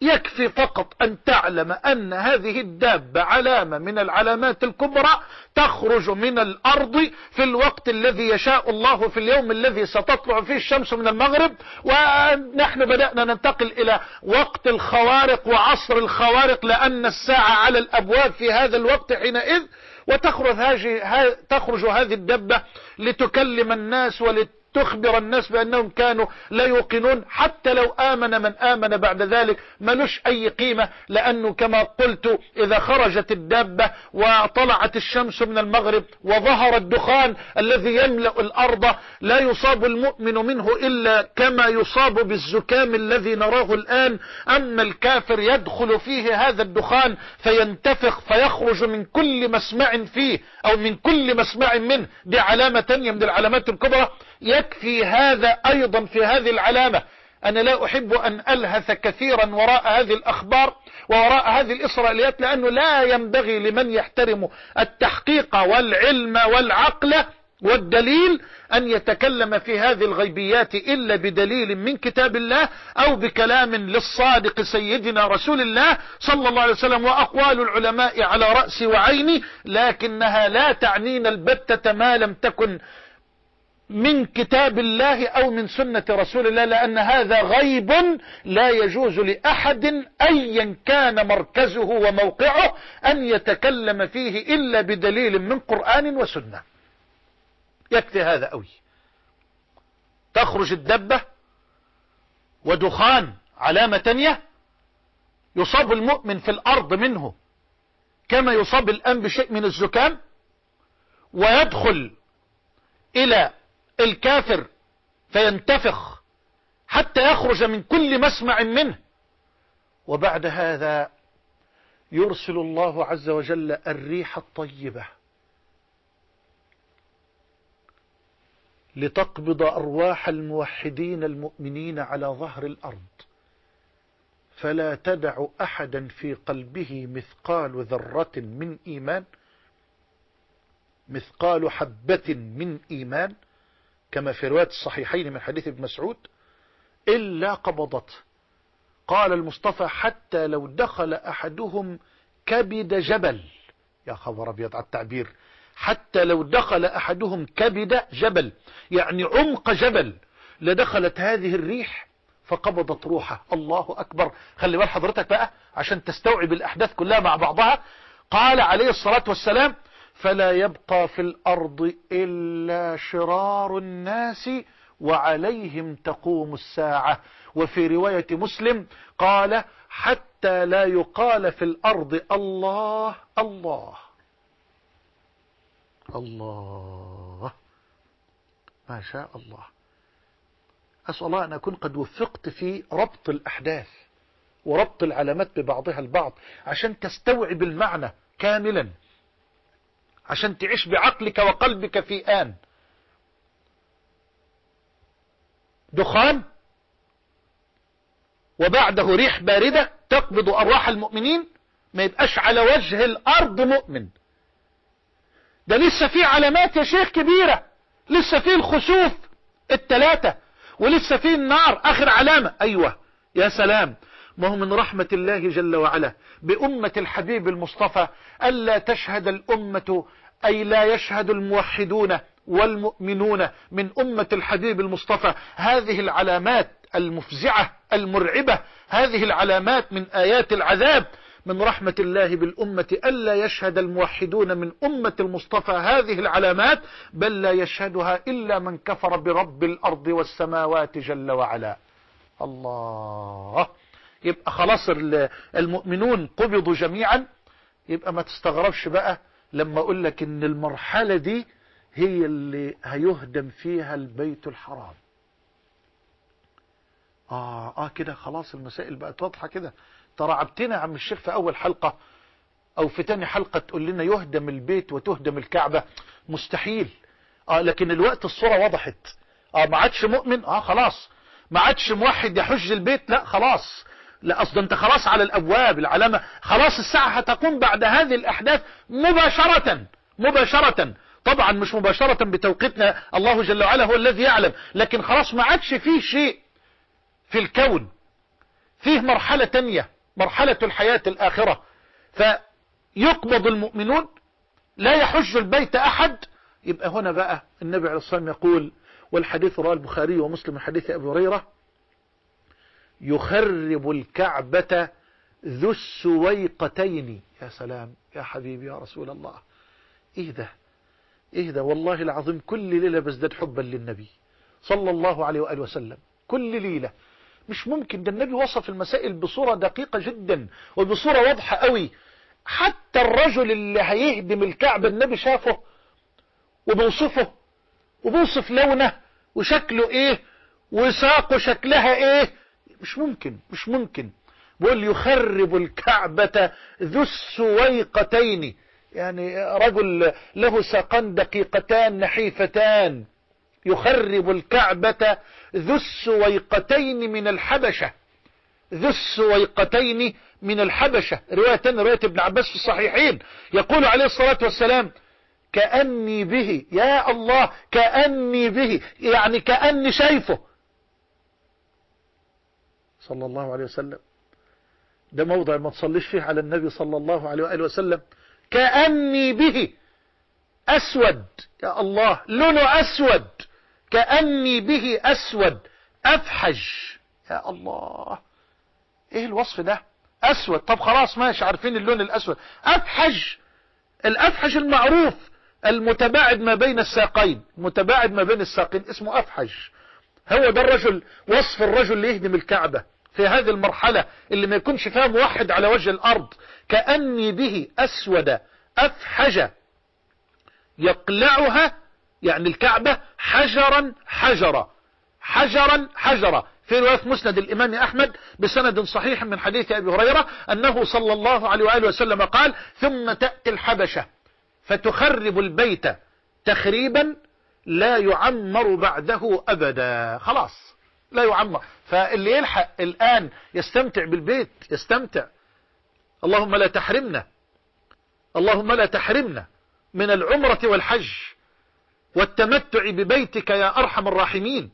يكفي فقط أن تعلم أن هذه الدابة علامة من العلامات الكبرى تخرج من الأرض في الوقت الذي يشاء الله في اليوم الذي ستطلع فيه الشمس من المغرب ونحن بدأنا ننتقل إلى وقت الخوارق وعصر الخوارق لأن الساعة على الأبواب في هذا الوقت حينئذ وتخرج هذه تخرج هذه الدبة لتكلم الناس ولت تخبر الناس بأنهم كانوا لا يوقنون حتى لو آمن من آمن بعد ذلك ملوش أي قيمة لأنه كما قلت إذا خرجت الدابة وطلعت الشمس من المغرب وظهر الدخان الذي يملأ الأرض لا يصاب المؤمن منه إلا كما يصاب بالزكام الذي نراه الآن. أما الكافر يدخل فيه هذا الدخان فينتفخ فيخرج من كل مسمع فيه أو من كل مسمع منه دي علامة تانية من العلامات الكبرى. يكفي هذا أيضا في هذه العلامة أنا لا أحب أن ألهث كثيرا وراء هذه الأخبار ووراء هذه الإسرائيليات لأنه لا ينبغي لمن يحترم التحقيق والعلم والعقل والدليل أن يتكلم في هذه الغيبيات إلا بدليل من كتاب الله أو بكلام للصادق سيدنا رسول الله صلى الله عليه وسلم وأقوال العلماء على رأسي وعيني لكنها لا تعنينا البتة ما لم تكن من كتاب الله أو من سنة رسول الله لأن هذا غيب لا يجوز لأحد أيا كان مركزه وموقعه أن يتكلم فيه إلا بدليل من قرآن وسنة. يكفي هذا قوي تخرج الدبة ودخان علامة تانية يصاب المؤمن في الأرض منه كما يصاب الآن بشيء من الزكام ويدخل إلى الكافر فينتفخ حتى يخرج من كل مسمع منه. وبعد هذا يرسل الله عز وجل الريح الطيبة لتقبض أرواح الموحدين المؤمنين على ظهر الأرض. فلا تدع أحدا في قلبه مثقال ذرة من إيمان مثقال حبة من إيمان كما في رواية الصحيحين من حديث ابن مسعود إلا قبضته قال المصطفى حتى لو دخل أحدهم كبد جبل. يا خبر أبيض على التعبير. حتى لو دخل أحدهم كبد جبل يعني عمق جبل لدخلت هذه الريح فقبضت روحه. الله أكبر. خلي بال حضرتك بقى عشان تستوعب الأحداث كلها مع بعضها. قال عليه الصلاة والسلام فلا يبقى في الأرض إلا شرار الناس وعليهم تقوم الساعة. وفي رواية مسلم قال حتى لا يقال في الأرض الله الله الله. ما شاء الله. أسأل الله أن أكون قد وفقت في ربط الأحداث وربط العلامات ببعضها البعض عشان تستوعب المعنى كاملا. عشان تعيش بعقلك وقلبك في آن. دخان وبعده ريح باردة تقبض أرواح المؤمنين ما يبقاش على وجه الأرض مؤمن. ده لسه في علامات يا شيخ كبيرة لسه في الخسوف التلاتة ولسه في النار آخر علامة. أيوة يا سلام. ما هو من رحمة الله جل وعلا. بأمة الحبيب المصطفى ألا تشهد الأمة أي لا يشهد الموحدون والمؤمنون من أمة الحبيب المصطفى. هذه العلامات المفزعة المرعبة هذه العلامات من آيات العذاب. من رحمة الله بالأمة ألا يشهد الموحدون من أمة المصطفى. هذه العلامات بل لا يشهدها إلا من كفر برب الأرض والسماوات جل وعلا. الله! يبقى خلاص المؤمنون قبضوا جميعا. يبقى ما تستغربش بقى لما أقول لك إن المرحلة دي هي اللي هيهدم فيها البيت الحرام. آه آه كده خلاص المسائل بقت واضحة كده. ترعبتنا يا عم الشيخ في أول حلقة أو في تاني حلقة تقول لنا يهدم البيت وتهدم الكعبة. مستحيل. آه لكن الوقت الصورة وضحت. آه ما عادش مؤمن. آه خلاص. ما عادش موحد يحج البيت. لا خلاص. لا أصلا أنت خلاص على الأبواب العلامة خلاص الساعة هتقوم بعد هذه الأحداث مباشرة مباشرة. طبعا مش مباشرة بتوقيتنا الله جل وعلا هو الذي يعلم لكن خلاص ما عادش فيه شيء في الكون. فيه مرحلة تانية مرحلة الحياة الآخرة. فيقبض المؤمنون لا يحج البيت أحد. يبقى هنا بقى النبي عليه الصلاة والسلام يقول والحديث رواه البخاري ومسلم من حديث أبي هريرة. يخرب الكعبة ذو السويقتين. يا سلام يا حبيبي يا رسول الله. إيه ده إيه ده والله العظيم كل ليلة بزداد حبا للنبي صلى الله عليه وآله وسلم. كل ليلة. مش ممكن ده النبي وصف المسائل بصورة دقيقة جدا وبصورة واضحة قوي. حتى الرجل اللي هيهدم الكعبة النبي شافه وبوصفه وبوصف لونه وشكله إيه وساقه شكلها إيه مش ممكن مش ممكن. بيقول يخرب الكعبة ذو السويقتين. يعني رجل له ساقان دقيقتان نحيفتان. يخرب الكعبة ذو السويقتين من الحبشة. ذو السويقتين من الحبشة. رواية رواية ابن عباس في الصحيحين. يقول عليه الصلاة والسلام كأني به يا الله كأني به. يعني كأني شايفه. صلى الله عليه وسلم ده موضع ما تصليش فيه على النبي صلى الله عليه وآله وسلم كأني به أسود. يا الله لونه أسود. كأني به أسود. أفحج يا الله. إيه الوصف ده؟ أسود. طب خلاص ماشي عارفين اللون الأسود. أفحج الأفحج المعروف المتباعد ما بين الساقين. متباعد ما بين الساقين. اسمه أفحج هو ده الرجل وصف الرجل اللي يهدم الكعبة. في هذه المرحلة اللي ما يكونش فيها موحد على وجه الأرض كأني به أسود أفحج. يقلعها يعني الكعبة حجرا حجرا حجرا حجرا في رواية مسند الإمام أحمد بسند صحيح من حديث أبي هريرة أنه صلى الله عليه وآله وسلم قال ثم تأتي الحبشة فتخرب البيت تخريبا لا يعمر بعده أبدا. خلاص. لا يعمر. فاللي يلحق الآن يستمتع بالبيت يستمتع. اللهم لا تحرمنا. اللهم لا تحرمنا من العمرة والحج والتمتع ببيتك يا أرحم الراحمين.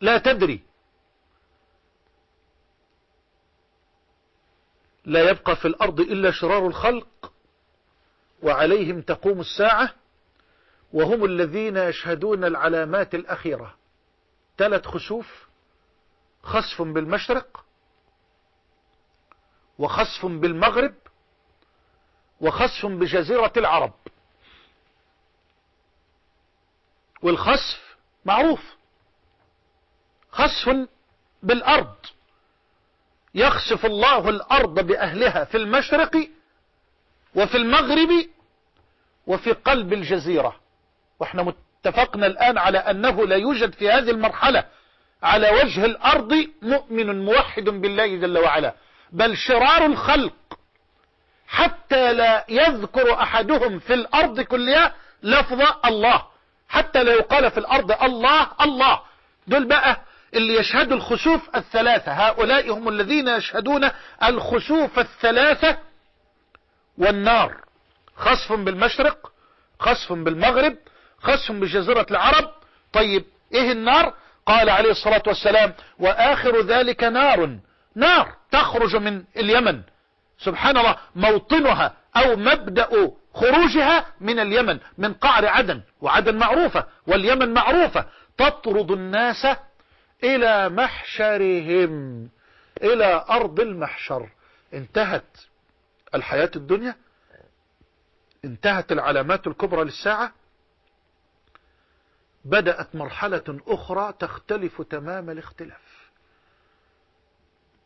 لا تدري. لا يبقى في الأرض إلا شرار الخلق وعليهم تقوم الساعة وهم الذين يشهدون العلامات الأخيرة. ثلاث خسوف خسف بالمشرق وخسف بالمغرب وخسف بجزيرة العرب. والخسف معروف. خسف بالأرض. يخسف الله الأرض بأهلها في المشرق وفي المغرب وفي قلب الجزيرة. وإحنا متفقنا الآن على أنه لا يوجد في هذه المرحلة على وجه الأرض مؤمن موحد بالله جل وعلا بل شرار الخلق حتى لا يذكر أحدهم في الأرض كلها لفظ الله حتى لا يقال في الأرض الله الله. دول بقى اللي يشهدوا الخسوف الثلاثة هؤلاء هم الذين يشهدون الخسوف الثلاثة والنار خصف بالمشرق خصف بالمغرب خصف بجزيرة العرب. طيب إيه النار؟ قال عليه الصلاة والسلام وآخر ذلك نار. نار تخرج من اليمن. سبحان الله موطنها أو مبدأ خروجها من اليمن من قعر عدن وعدن معروفة واليمن معروفة. تطرد الناس إلى محشرهم إلى أرض المحشر. انتهت الحياة الدنيا؟ انتهت العلامات الكبرى للساعة؟ بدأت مرحلة أخرى تختلف تمام الاختلاف.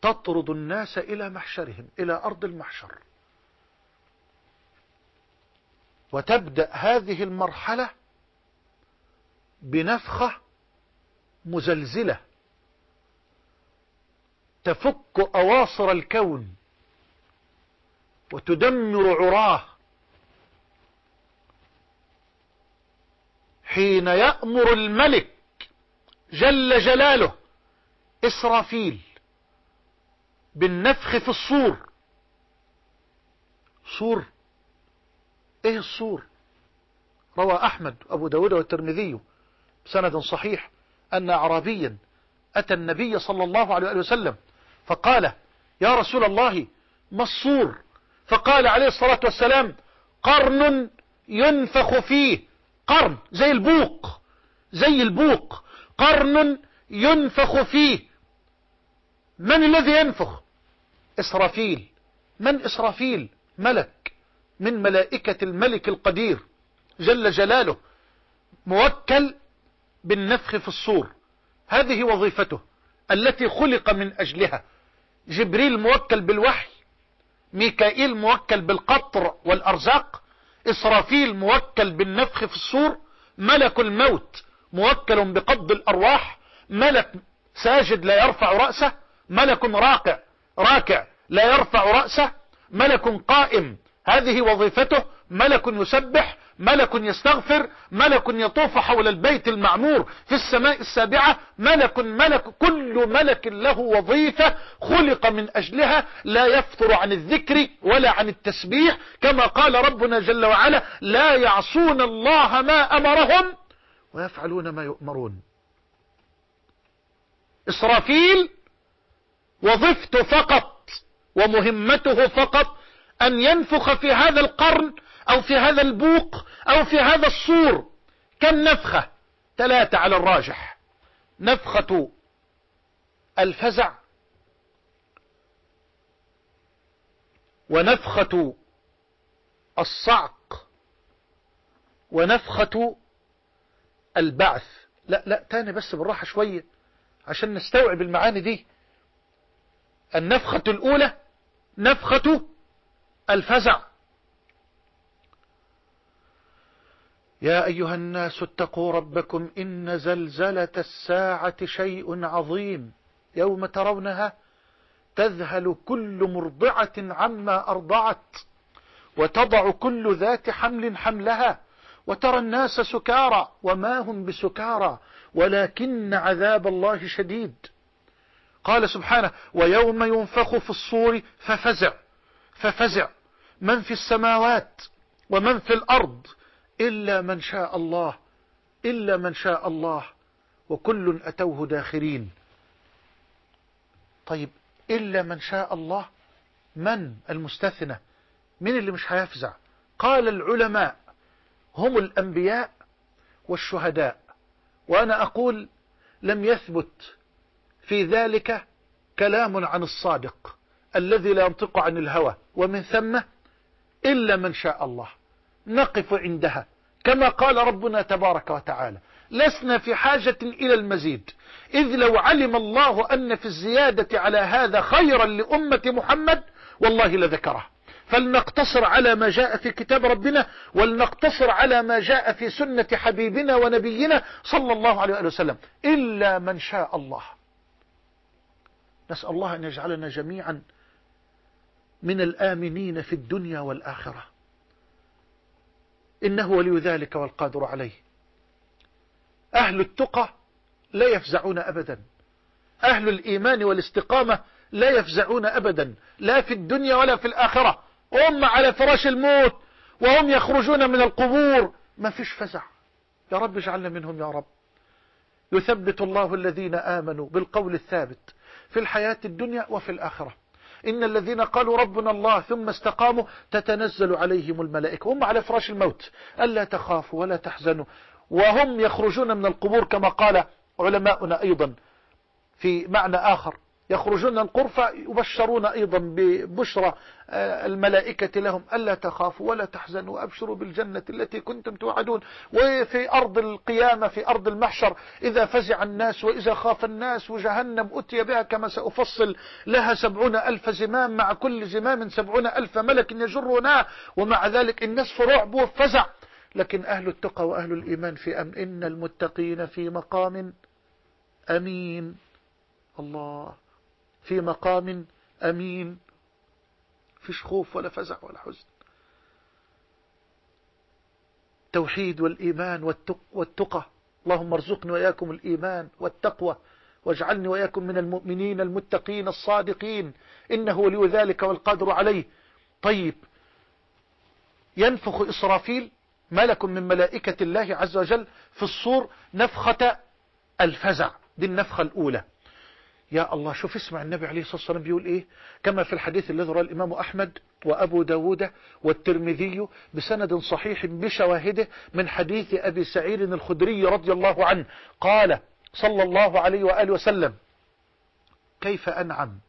تطرد الناس إلى محشرهم إلى أرض المحشر. وتبدأ هذه المرحلة بنفخة مزلزلة تفك أواصر الكون وتدمر عراه. حين يأمر الملك جل جلاله إسرافيل بالنفخ في الصور. صور. إيه الصور؟ روى أحمد ابو داود والترمذي بسند صحيح أن اعرابيا أتى النبي صلى الله عليه وسلم فقال يا رسول الله ما الصور؟ فقال عليه الصلاة والسلام قرن ينفخ فيه قرن زي البوق زي البوق. قرن ينفخ فيه. من الذي ينفخ؟ إسرافيل. من إسرافيل؟ ملك. من ملائكة الملك القدير. جل جلاله. موكل بالنفخ في الصور. هذه وظيفته التي خلق من أجلها. جبريل موكل بالوحي. ميكائيل موكل بالقطر والأرزاق. إسرافيل موكل بالنفخ في الصور ملك الموت موكل بقبض الأرواح ملك ساجد لا يرفع رأسه ملك راقع راكع لا يرفع رأسه ملك قائم هذه وظيفته ملك يسبح ملك يستغفر ملك يطوف حول البيت المعمور في السماء السابعة ملك ملك كل ملك له وظيفة خلق من أجلها لا يفتر عن الذكر ولا عن التسبيح كما قال ربنا جل وعلا لا يعصون الله ما أمرهم ويفعلون ما يؤمرون. إسرافيل وظيفته فقط ومهمته فقط أن ينفخ في هذا القرن أو في هذا البوق أو في هذا الصور. كم نفخة؟ ثلاثة على الراجح. نفخة الفزع ونفخة الصعق ونفخة البعث. لا لا تاني بس بالراحة شوية عشان نستوعب المعاني دي. النفخة الأولى نفخة الفزع. يا أيها الناس اتقوا ربكم إن زلزلة الساعة شيء عظيم يوم ترونها تذهل كل مرضعة عما أرضعت وتضع كل ذات حمل حملها وترى الناس سكارى وما هم بسكارى ولكن عذاب الله شديد. قال سبحانه ويوم ينفخ في الصور ففزع ففزع من في السماوات ومن في الأرض إلا من شاء الله إلا من شاء الله وكل أتوه داخرين. طيب إلا من شاء الله من المستثنى؟ من اللي مش هيفزع؟ قال العلماء هم الأنبياء والشهداء. وأنا أقول لم يثبت في ذلك كلام عن الصادق الذي لا ينطق عن الهوى. ومن ثم إلا من شاء الله. نقف عندها. كما قال ربنا تبارك وتعالى لسنا في حاجة إلى المزيد. إذ لو علم الله أن في الزيادة على هذا خيرا لأمة محمد والله لذكره. فلنقتصر على ما جاء في كتاب ربنا ولنقتصر على ما جاء في سنة حبيبنا ونبينا صلى الله عليه وسلم. إلا من شاء الله. نسأل الله أن يجعلنا جميعا من الآمنين في الدنيا والآخرة. إنه ولي ذلك والقادر عليه. أهل التقى لا يفزعون أبدا. أهل الإيمان والاستقامة لا يفزعون أبدا. لا في الدنيا ولا في الآخرة. هم على فراش الموت وهم يخرجون من القبور. ما فيش فزع. يا رب اجعلنا منهم يا رب. يثبت الله الذين آمنوا بالقول الثابت في الحياة الدنيا وفي الآخرة. إن الذين قالوا ربنا الله ثم استقاموا تتنزل عليهم الملائكة. هم على فراش الموت. ألا تخافوا ولا تحزنوا. وهم يخرجون من القبور كما قال علماؤنا أيضا في معنى آخر. يخرجون القرفة يبشرون أيضا ببشرى آه، الملائكة لهم. ألا تخافوا ولا تحزنوا وأبشروا بالجنة التي كنتم توعدون. وفي أرض القيامة في أرض المحشر إذا فزع الناس وإذا خاف الناس وجهنم أتي بها كما سأفصل لها سبعون ألف زمام مع كل زمام سبعون ألف ملك يجرنا. ومع ذلك الناس في رعب وفزع لكن أهل التقى وأهل الإيمان في أمن إن المتقين في مقام أمين. الله. في مقام أمين فيش خوف ولا فزع ولا حزن. توحيد والإيمان والتقى. اللهم ارزقني وإياكم الإيمان والتقوى واجعلني وإياكم من المؤمنين المتقين الصادقين. إنه ولي ذلك والقادر عليه. طيب ينفخ إسرافيل ملك من ملائكة الله عز وجل في الصور نفخة الفزع. دي النفخة الأولى. يا الله شوف اسمع النبي عليه الصلاة والسلام بيقول إيه؟ كما في الحديث الذي رواه الإمام أحمد وأبو داود والترمذي بسند صحيح بشواهده من حديث أبي سعيد الخدري رضي الله عنه. قال صلى الله عليه وآله وسلم كيف أنعم؟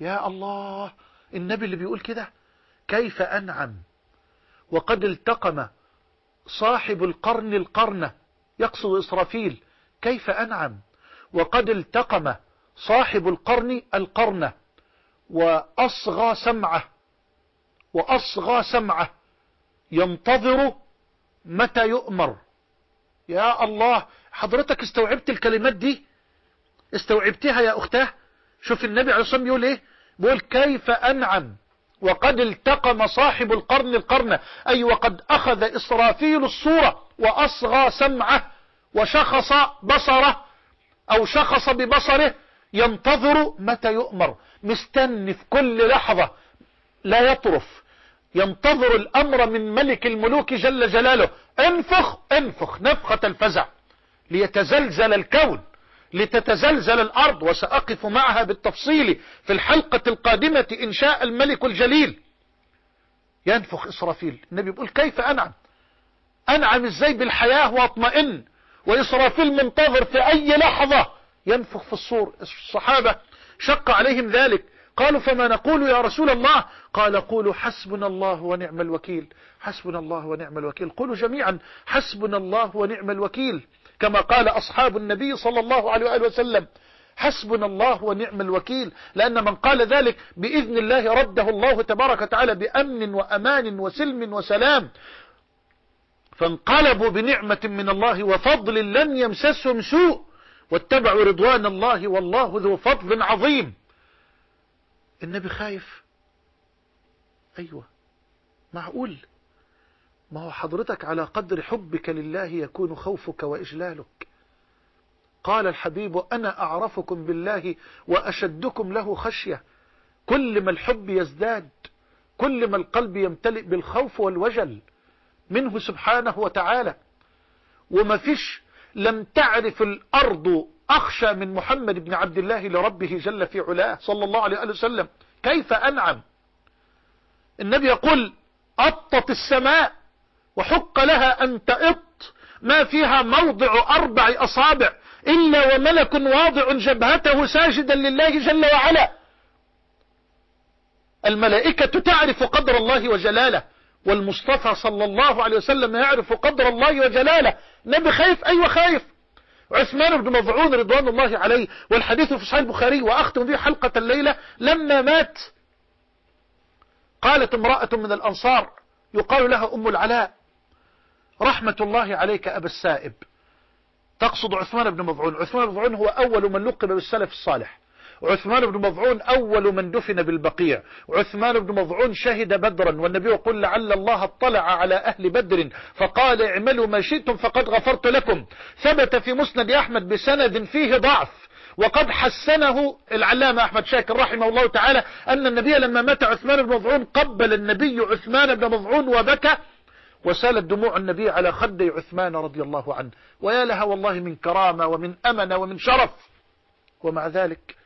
يا الله النبي اللي بيقول كده كيف أنعم؟ وقد التقم صاحب القرن القرن يقصد إسرافيل كيف أنعم؟ وقد التقم صاحب القرن القرن وأصغى سمعه وأصغى سمعه ينتظر متى يؤمر. يا الله حضرتك استوعبت الكلمات دي؟ استوعبتها يا أختاه؟ شوف النبي عليه الصلاة يقول إيه؟ بيقول كيف أنعم وقد التقم صاحب القرن القرن أي وقد أخذ إسرافيل الصورة وأصغى سمعه وشخص بصره أو شخص ببصره ينتظر متى يؤمر. مستني في كل لحظة. لا يطرف. ينتظر الأمر من ملك الملوك جل جلاله. انفخ انفخ نفخة الفزع. ليتزلزل الكون. لتتزلزل الأرض. وسأقف معها بالتفصيل في الحلقة القادمة إن شاء الملك الجليل. ينفخ إسرافيل. النبي يقول كيف أنعم؟ أنعم إزاي بالحياة وأطمئن؟ وإسرافيل منتظر في أي لحظة. ينفخ في الصور. الصحابة شق عليهم ذلك. قالوا فما نقول يا رسول الله؟ قال قولوا حسبنا الله ونعم الوكيل. حسبنا الله ونعم الوكيل. قولوا جميعا حسبنا الله ونعم الوكيل. كما قال أصحاب النبي صلى الله عليه وآله وسلم حسبنا الله ونعم الوكيل. لأن من قال ذلك بإذن الله رده الله تبارك وتعالى بأمن وأمان وسلم وسلام. فانقلبوا بنعمة من الله وفضل لم يمسسهم سوء. واتبعوا رضوان الله والله ذو فضل عظيم. النبي خايف. أيوة. معقول. ما هو حضرتك على قدر حبك لله يكون خوفك وإجلالك. قال الحبيب أنا أعرفكم بالله وأشدكم له خشية. كل ما الحب يزداد كل ما القلب يمتلئ بالخوف والوجل منه سبحانه وتعالى. وما فيش لم تعرف الأرض أخشى من محمد بن عبد الله لربه جل في علاه صلى الله عليه وسلم. كيف أنعم؟ النبي يقول أطت السماء وحق لها أن تأط ما فيها موضع أربع أصابع إلا وملك واضع جبهته ساجدا لله جل وعلا. الملائكة تعرف قدر الله وجلاله. والمصطفى صلى الله عليه وسلم يعرف قدر الله وجلاله. نبي خايف أيوة خايف. عثمان بن مظعون رضوان الله عليه والحديث في صحيح البخاري وأختم به حلقة الليلة لما مات قالت امرأة من الأنصار يقال لها أم العلاء رحمة الله عليك أبا السائب. تقصد عثمان بن مظعون. عثمان بن مظعون هو أول من لقب بالسلف الصالح. عثمان بن مظعون أول من دفن بالبقيع. عثمان بن مظعون شهد بدرا والنبي يقول لعل الله اطلع على أهل بدر فقال اعملوا ما شئتم فقد غفرت لكم. ثبت في مسند أحمد بسند فيه ضعف وقد حسنه العلامة أحمد شاكر رحمه الله تعالى أن النبي لما مات عثمان بن مظعون قبل النبي عثمان بن مظعون وبكى وسالت دموع النبي على خدي عثمان رضي الله عنه. ويا لها والله من كرامة ومن أمن ومن شرف. ومع ذلك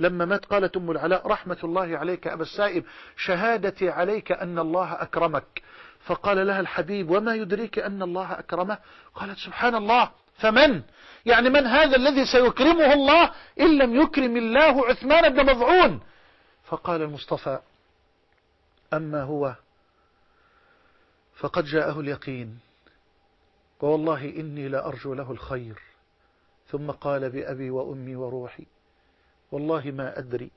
لما مات قالت أم العلاء رحمة الله عليك أبا السائب شهادتي عليك أن الله أكرمك. فقال لها الحبيب وما يدريك أن الله أكرمه؟ قالت سبحان الله. فمن؟ يعني من هذا الذي سيكرمه الله إن لم يكرم الله عثمان بن مضعون؟ فقال المصطفى أما هو فقد جاءه اليقين. والله إني لأرجو له الخير. ثم قال بأبي وأمي وروحي. والله ما أدري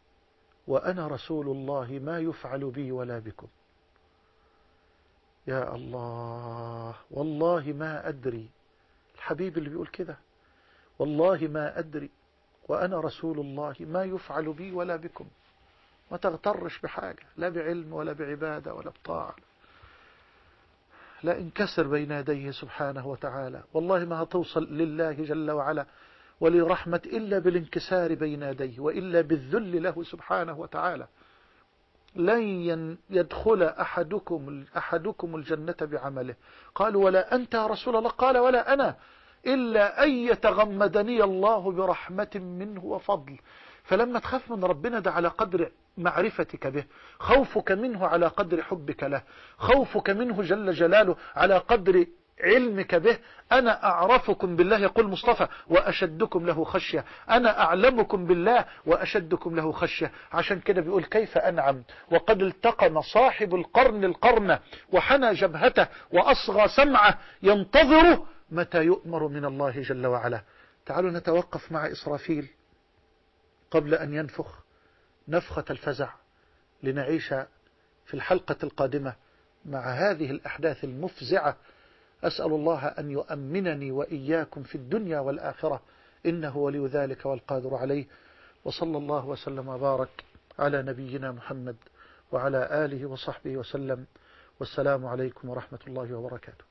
وأنا رسول الله ما يفعل بي ولا بكم. يا الله والله ما أدري. الحبيب اللي بيقول كده والله ما أدري. وأنا رسول الله ما يفعل بي ولا بكم. ما تغترش بحاجة لا بعلم ولا بعبادة ولا بطاعة. لا انكسر بين يديه سبحانه وتعالى. والله ما هتوصل لله جل وعلا. ولرحمة إلا بالانكسار بين يديه وإلا بالذل له سبحانه وتعالى. لن يدخل أحدكم, أحدكم الجنة بعمله. قال ولا أنت يا رسول الله؟ قال ولا أنا. إلا أن يتغمدني الله برحمة منه وفضل. فلما تخاف من ربنا ده على قدر معرفتك به. خوفك منه على قدر حبك له. خوفك منه جل جلاله على قدر علمك به أنا أعرفكم بالله يقول مصطفى وأشدكم له خشية. أنا أعلمكم بالله وأشدكم له خشية. عشان كده بيقول كيف أنعم؟ وقد التقم صاحب القرن القرن وحنى جبهته وأصغى سمعه. ينتظر متى يؤمر من الله جل وعلا. تعالوا نتوقف مع إسرافيل قبل أن ينفخ نفخة الفزع لنعيش في الحلقة القادمة مع هذه الأحداث المفزعة أسأل الله أن يؤمنني وإياكم في الدنيا والآخرة. إنه ولي ذلك والقادر عليه. وصلى الله وسلم وبارك على نبينا محمد وعلى آله وصحبه وسلم. والسلام عليكم ورحمة الله وبركاته.